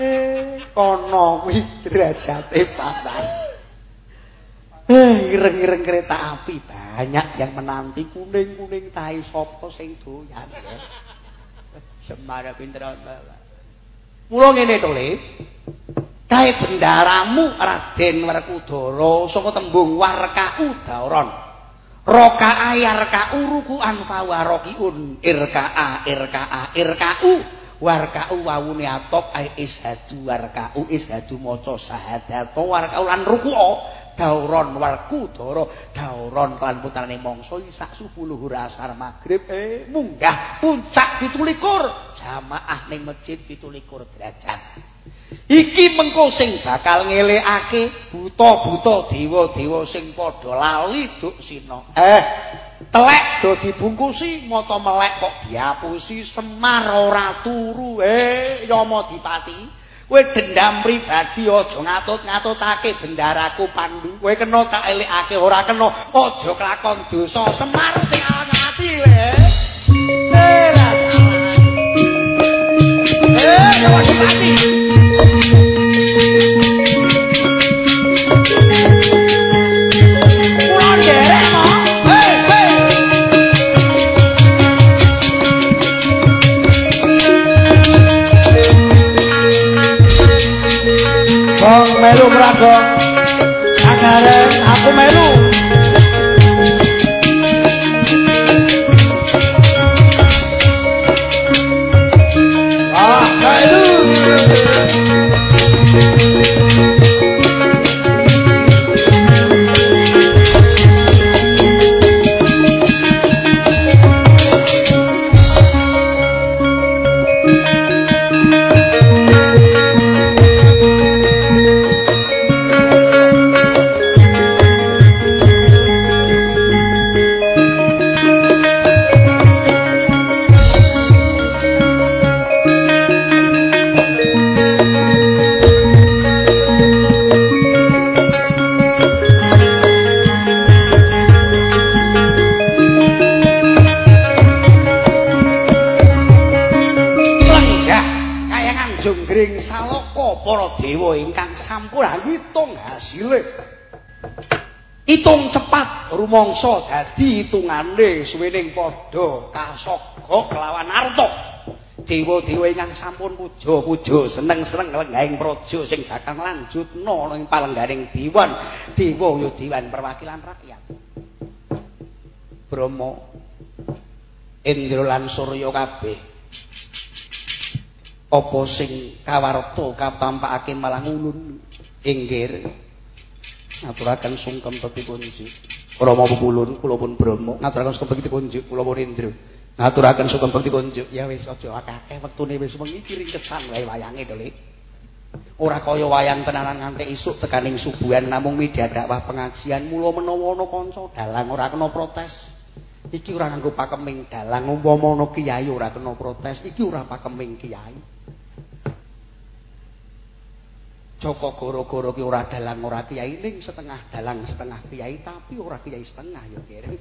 Eh, kono kuwi derajate panas. Eh, ireng-ireng kereta api banyak yang menanti kuning-kuning tahi sapa sing doyan. ya. Semar pinter Mbak. Mula ngene to, Le. Kae bendaramu Raden Werkudara saka tembung warkau dauron. Roka ayar ka urukuan fawarokiun irkaa irkaa irkau warkau wawune atop ai ishadu warkau ishadu maca sahadato warkau lan ruku'o dauron warku dara. Dauron kan putrane mangsa isak subuh asar magrib eh munggah puncak 17 jamaah ning masjid 17 derajat. Iki mengko sing bakal ngelekake buta-buta dewa-dewa sing padha lali duk sina. Eh, telek do dibungkusi, mata melek kok diapusi, semar ora turu. Eh, Yama Dipati, kowe dendam pribadi aja ngatut-ngatutake bendaraku Pandu. Kowe kena tak elekake ora kena aja kelakon dosa. Semar sing ati kowe. Eh, lah. Eh, melu jonggring salaka para dewa ingkang sampun ngitung hasile Itung cepat rumangsa dadi hitungane suwening padha kasoga kelawan arta. Dewa-dewa ingkang sampun puja-puja seneng-seneng lenggahing praja sing bakal lanjutna ing palenggaring diwan. Dewa ya diwan perwakilan rakyat. Brahma Indra lan Surya kabeh apa sing kawarta katampakake malang ulun inggir ngaturaken sungkem bekti kunjuk Rama pepulun kula pun Brahma. Ngaturaken sungkem bekti kunjuk kula pun Indra. Ngaturaken sungkem bekti kunjuk ya wis aja akeh wektune wis wengi ringkesan wae wayange to Le ora kaya wayang tenanan nganti isuk tekaning subuhan namung media dakwah pengajian mula menawa ana kanca dalang ora kena protes iki ora nganggo pakeming dalang umpama ana kiai ora kena protes iki ora pakeming kiai Joko goro-goro ki ora dalang ora kiai ning setengah dalang setengah kiai tapi ora kiai setengah ya kira.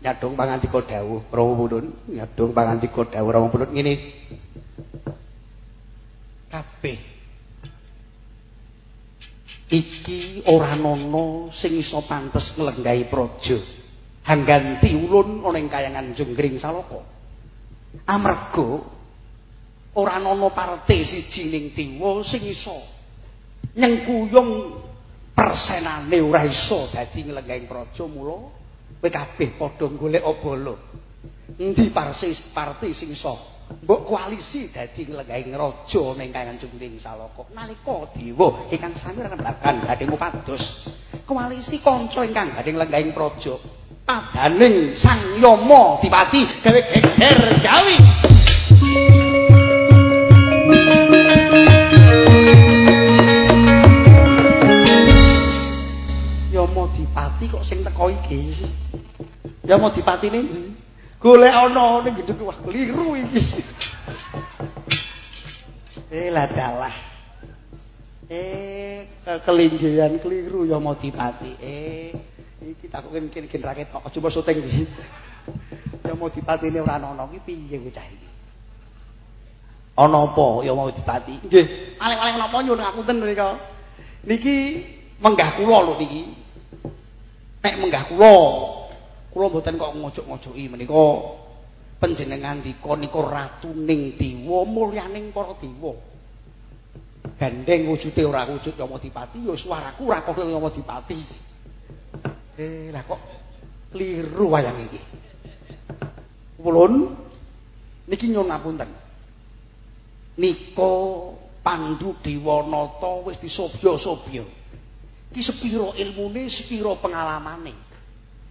Nyadong pangandika dawuh Rama Pundun, nyadong pangandika dawuh Rama Pundun ngene. Kabeh iki ora nono sing iso pantes nglenggahi praja. Hangganti ulun ana ing kayangan Jonggring Salaka. Amarga ora ana parte siji ning tiwa sing iso nyengkuyung persenane ora iso dadi nglenggahi praja mula Kowe kabeh padha golek obolo. Endi parti sing iso mbok koalisi dadi lenggahing raja ning kangen Jungkring Saloko. Nalika dewa ingkang sami rembakan gading upados. Koalisi kanca ingkang gading lenggahing praja. Padaning Sang Yama Dipati gawe geger Jawi. Yama Dipati kok sing teko iki. Yama Dipati ning golek ana ning gendut wah keliru iki. Eh lah dalah. Eh kelinggihan keliru Yama Dipati. Eh iki tak kok kene kene raket kok coba syuting iki. Yama Dipati ini ora ana iki piye bocah iki? Ana apa Yama Dipati? Nggih, paling-paling napa nyuwun ngapunten menika. Niki menggah kula lho niki. Nek menggah kula, kula mboten kok ngojok-ngojoki menika panjenengan dika nika ratuning dewa mulyaning para dewa. Gandeng wujude ora wujud Yama Dipati, ya swaraku ora kaya Yama Dipati. Eh, lah kok kliru wayang iki. Kulun niki nyuwun ngapunten. Nika Pandu Dewanata wis disobya-sobya. Ki sepira ilmune, sepira pengalamane.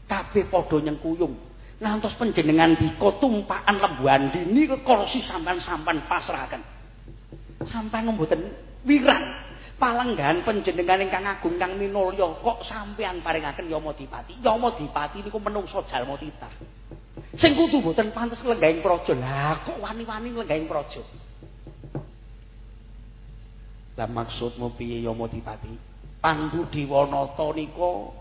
Kabeh padha nyengkuyung. Ngantos panjenengan dika tumpakan lembu andini kekorsi sampan-sampan pasrahaken. Sampan mboten wirang. Palenggahan panjenengan ingkang agung kang minulya kok sampean paringaken Yama Dipati. Yama Dipati niku menungsa jalma titah. Sing kudu mboten pantes lenggahing praja. Lah kok wani-wani lenggahing praja. Lah maksudmu piye Yama Dipati? Pandu Dewanata nika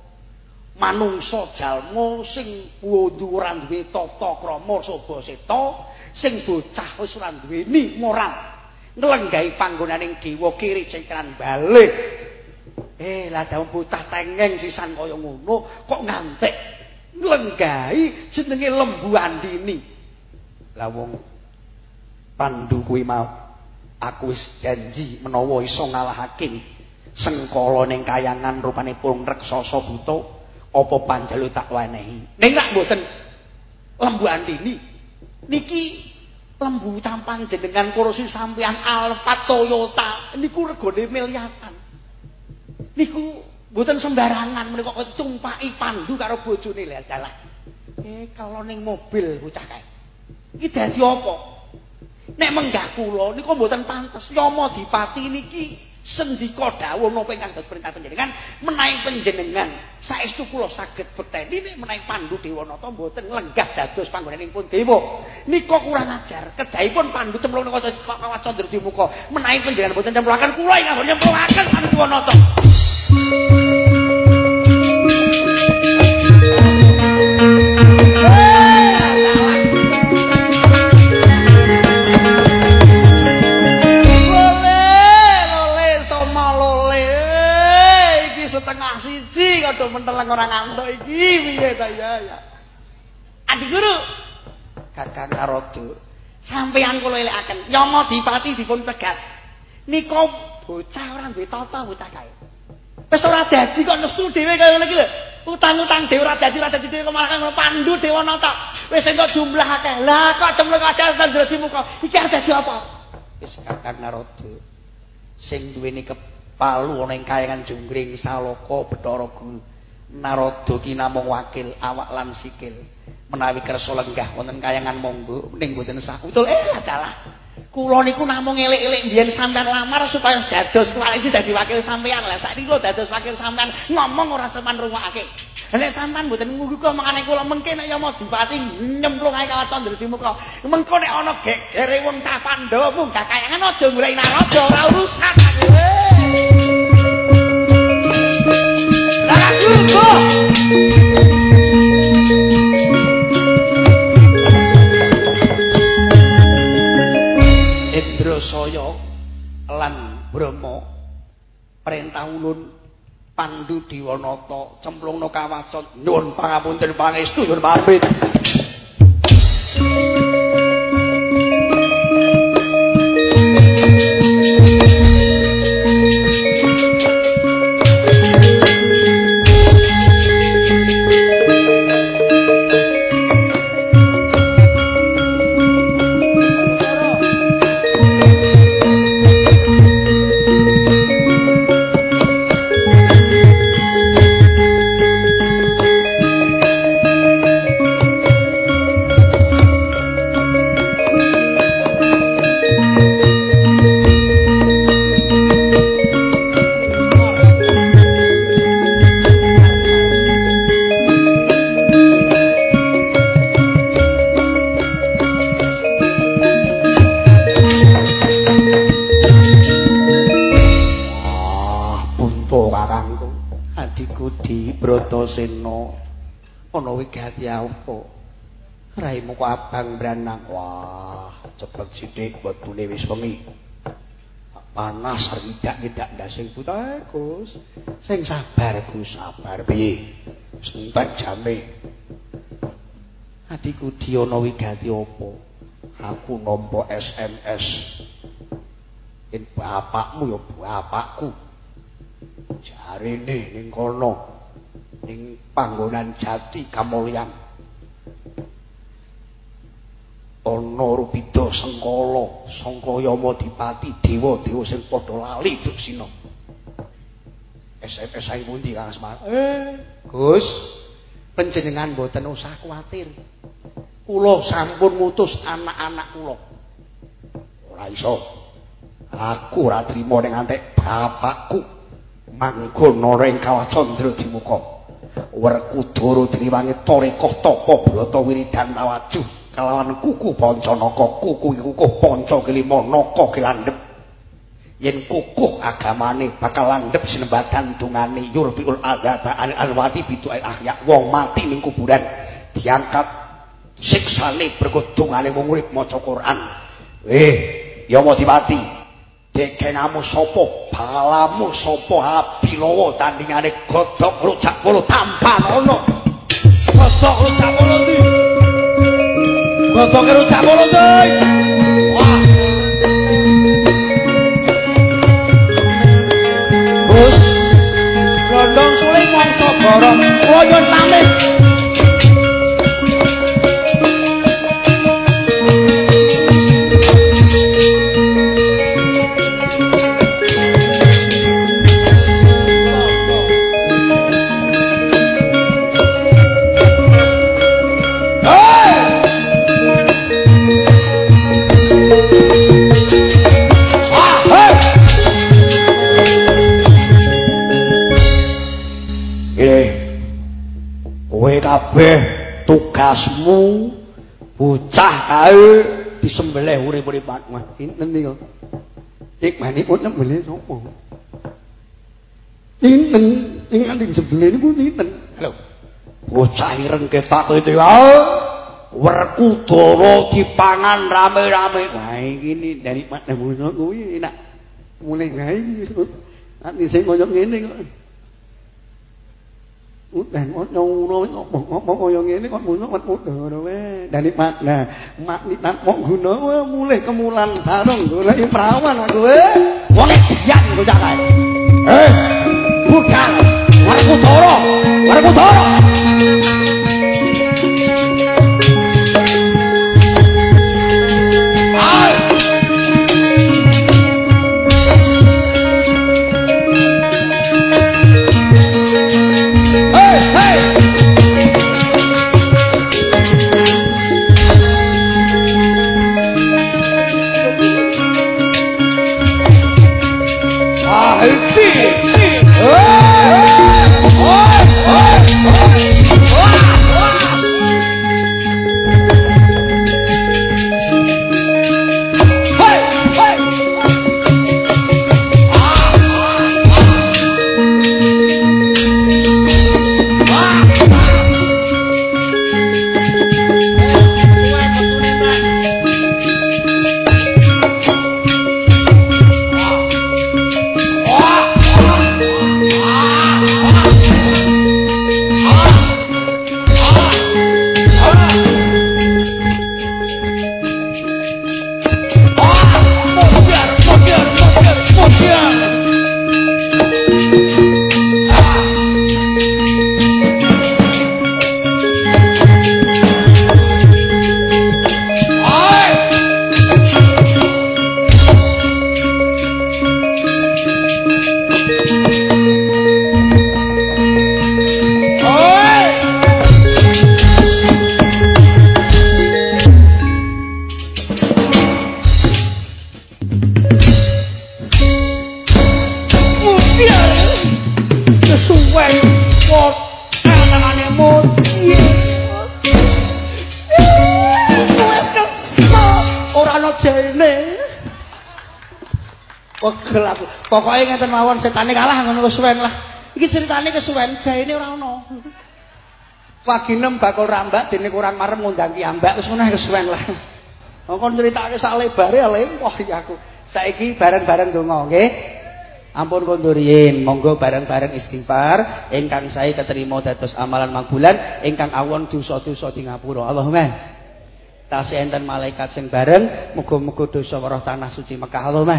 manungsa jalma sing wudu ora duwe tata krama soba seta, sing bocah wis ora duweni moral. Nglenggahi panggonaning dewa kiri cengkran balik. Eh, lah daun bocah tengeng sisan kaya ngono kok ngantek nglenggahi jenenge lembu andini. Lah wong Pandu kuwi mau aku wis janji menawa iso ngalahake sengkala ning kayangan rupane pung reksasa buta apa panjalu tak wenehi ning rak mboten lembu andini. Niki lembu tampan jenengan kursi sampean Alfa Toyota. Niku regane miliatan niku mboten sembarangan menika kok tumpaki pandu karo bojone. Lha dalah eh kalau ning mobil bocah kae. Iki dadi apa? Nek menggah kula niku mboten pantes. Yama Dipati niki sendika dawuh napa ingkang dados perintah panjenengan menawi panjenengan saestu kula saged beteni menawi Pandu Dewanata mboten lenggah dados panggonanipun dewa. Nika kurang ajar. Kedahipun Pandu cemplung nika kawaca Drdimuka. Menawi panjenengan mboten cemplungaken kula ingkang nyemplungaken Pandu Dewanata. Padha menteleng ora ngantuk iki piye ta ya ya. Adi Guru. Kakang Narodo. Sampeyan kula elekaken, Yama Dipati dipun pegat. Nika bocah ora duwe tata bocah kae. Wis ora dadi kok nesu dhewe kaya ngene iki lho. Utang-utang dhewe ora dadi ora dadi dhewe malah kang pandu dewanata. Wis engko jumlah akeh. Lah kok cemlek aja tandresi muka. Iki dadi apa? Wis Kakang Narodo. Sing duweni palu ana ing kayangan Jungkring Salaka Bathara Guru. Narada ki namung wakil awak lan sikil. Menawi kersa lenggah wonten kayangan monggo ning boten sah utul eh adalah kula niku namung elik-elik biyen sampean lamar supaya dados koalisi dadi wakil sampean lah saiki kula dados wakil sampean ngomong ora sampean rungokake nek sampean mboten ngugu mangane kula mengke nek ya mau dipati nyemplung ae kawaton ndredi muka. Mengko nek ana gegere wong ta Pandhawa munggah kayangan aja golek narada ora urusan Indrasaya lan Brahma perintah ulun Pandu Diwanata cemplungna kawacat nyuwun pangapunten pangestu nyuwun pamit sithik wetune wis wengi. Panas ridak-ridak ndasing buta, Gus. Sing sabar, Gus, sabar piye? Wis entek jame. Adiku Diono wigati apa? Aku nampa SMS. Yen bapakmu ya bapakku. Jarine ning kono. Ning panggonan Jati Kamulyan. Ana rupida sengkala, sangka Yama Dipati, dewa-dewa sing padha lali duksina. SMS ae pundi Kang Asmar? Eh, Gus, panjenengan mboten usah kuwatir. Kula sampun ngutus anak-anak kula. Ora iso. Aku ora trima ning antek bapakku manggon ora ing kawah Candra Dimuka. Werkudara driwangi Tarekah Tapa Brata Wiridan Tawajuh kelawan kuku Pancanaka, kuku kukuh Panca kelima Naka kelandhep. Yen kukuh agamane bakal landhep sinembadan dungane Yurbiul Adzaba al-Alwati bidu ahya wong mati ning kuburan diangkat siksane berkut dungane wong urip maca Quran. Eh, ya mau dipati. Dekenamu sopo, balamu sopo, abilowo tandingane godok rujak polo tampan ono. Godok rujak polo Godok rujak polo di. Wah. Gus, Rondong suling mongso borong, koyon pamit. Kabeh tugasmu bocah kae disembelih urip-uripan. Wah, pinten niku. Hikmanipun nyembelih sapa? Pinten ing anding sembelih niku pinten? Lho. Bocah ireng ketak itu ya. Werkudara dipangan rame-rame. Wah, iki dari mana bocah kuwi enak. Mulai gawe iki. Ati sing koyo ngene kok. Udan ngono ngomong kaya ngene kok ngono wet udara wae. Dari makna mak nitan mok guna mulih kemulan sarung golek prawan kowe. Wong dian bocah kae. Eh, budal. Warkudara, Warkudara. Pegel aku. Pokoke ngeten mawon setane kalah ngono kesuwen lah. Iki ceritane kesuwen, jaene ora ono. Waginem bakul rambak dene kurang marem ngundang ki ambak wis ngono kesuwen lah. Kon critakake sak lebare lempoh iki aku. Saiki bareng-bareng donga nggih. Ampun konduriin, monggo bareng-bareng istighfar ingkang saya keterima dados amalan magbulan ingkang awon dosa-dosa di ngapura. Allahumma tasih enten malaikat sing bareng muga-muga dosa weruh tanah suci Mekah. Allahumma.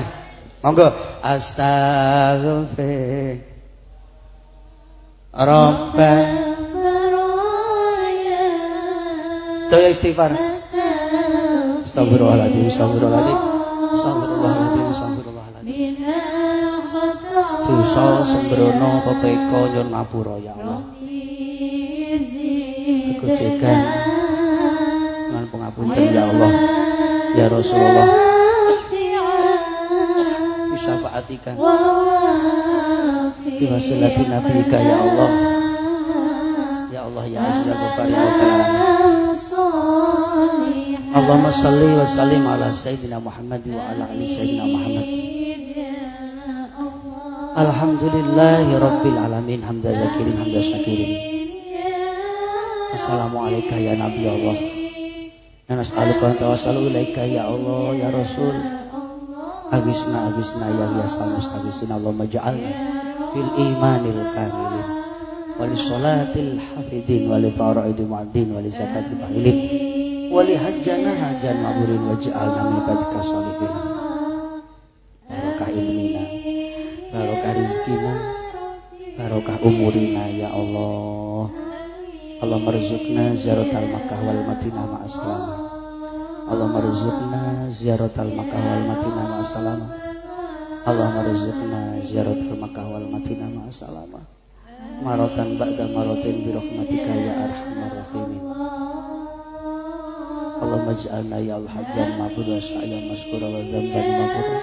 Monggo astaghfir Rabbana Sedaya istighfar. Astagfirullahaladzim. Astagfirullahaladzim, Dosa sembrono pepeka nyun ngapura ya Allah. Kegojegan. Dengan pengapunten ya Allah. Ya Rasulullah. Bisa faatikan. Biwasilati Nabi ya Allah. Ya Allah ya Ghaffar ya Allah. Allahumma salli wa sallim ala Sayyidina Muhammad wa ala ali Sayyidina Muhammad Alhamdulillahi Rabbil Alamin. Hamda zakirin hamda syakirin Assalamualaikum ya Nabi Allah. Ya nas'aluka wa ilaika ya Allah ya Rasul. Agisna agisna ya yasal mustagisin Allahumma ja'alna fil imanil kamilin Wali salatil hafidin Wali fara'idil mu'addin Wali zakatil fahilin wali hajjana hajan maburin waj'alna min sholihin barokah barokah rizkina barokah umurina ya Allah. Allah merzukna ziaratal Makkah wal Madinah ma'assalam Allah merzukna ziaratal Makkah wal Madinah ma'assalam Allah merzukna ziaratal Makkah wal Madinah ma'assalam marotan ba'da marotin birahmatika ya arhamar rahimin. Allahumma ij'alna ya al-hajjan ma'bura sa'yan maskura wa maghfura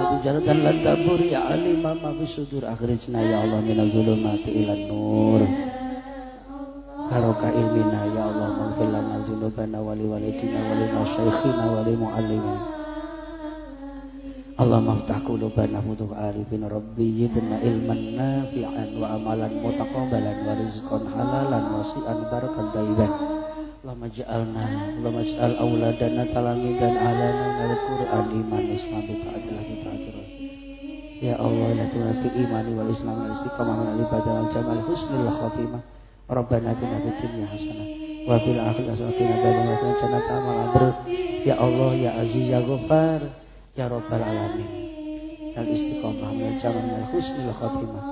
wa tijaratan lan tabur ya alima ma bisudur akhrijna ya Allah minal zulumati ilan nur. Barokah ilmina ya Allah maghfir lana dzunubana wa li walidina wa li masyaikhina wa li muallimina. Allah maftah qulubana futuh arifin rabbi yidna ilman nafi'an wa amalan mutaqabbalan wa rizqan halalan wasi'an barakan tayyiban Allahumma ja'alna Allahumma ja'al auladana talamidan alana nal Qur'an iman Islam ta'adilah ta'adilah Ya Allah la tunati imani wal islam wal istiqamah min ibadah wal jamal husnul khatimah. Rabbana atina fid dunya hasanah wa fil akhirati hasanah wa qina adzabannar jannata amal Ya Allah ya Aziz ya Ghaffar ya Rabbal alamin. Al istiqamah min jamal min husnul khatimah.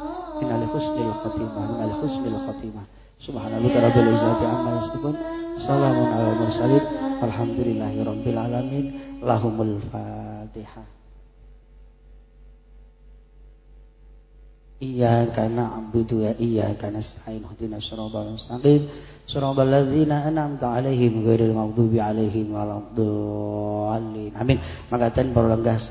Min al husnul khatimah min al husnul khatimah. Subhanallah rabbil izzati amma yasifun. Salamun ala mursalin. Alhamdulillahi rabbil alamin. Lahumul fatihah Iya karena ambudu ya iya karena sain hadina syurubal mustaqim syurubal ladzina an'amta alaihim ghairil maghdubi alaihim waladdallin. Amin. Maka ten berlenggah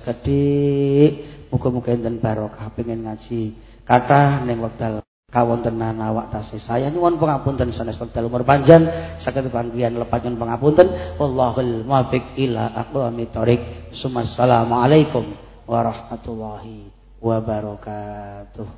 muka mukain dan enten barokah pengen ngaji kata ning wektal kawontenan awak tasih saya nyuwun pangapunten sanes wektal umur panjang saged panggihan lepat nyuwun pangapunten. Wallahul muwaffiq ila aqwamit thoriq sumassalamu alaikum warahmatullahi wabarakatuh wabarakatuh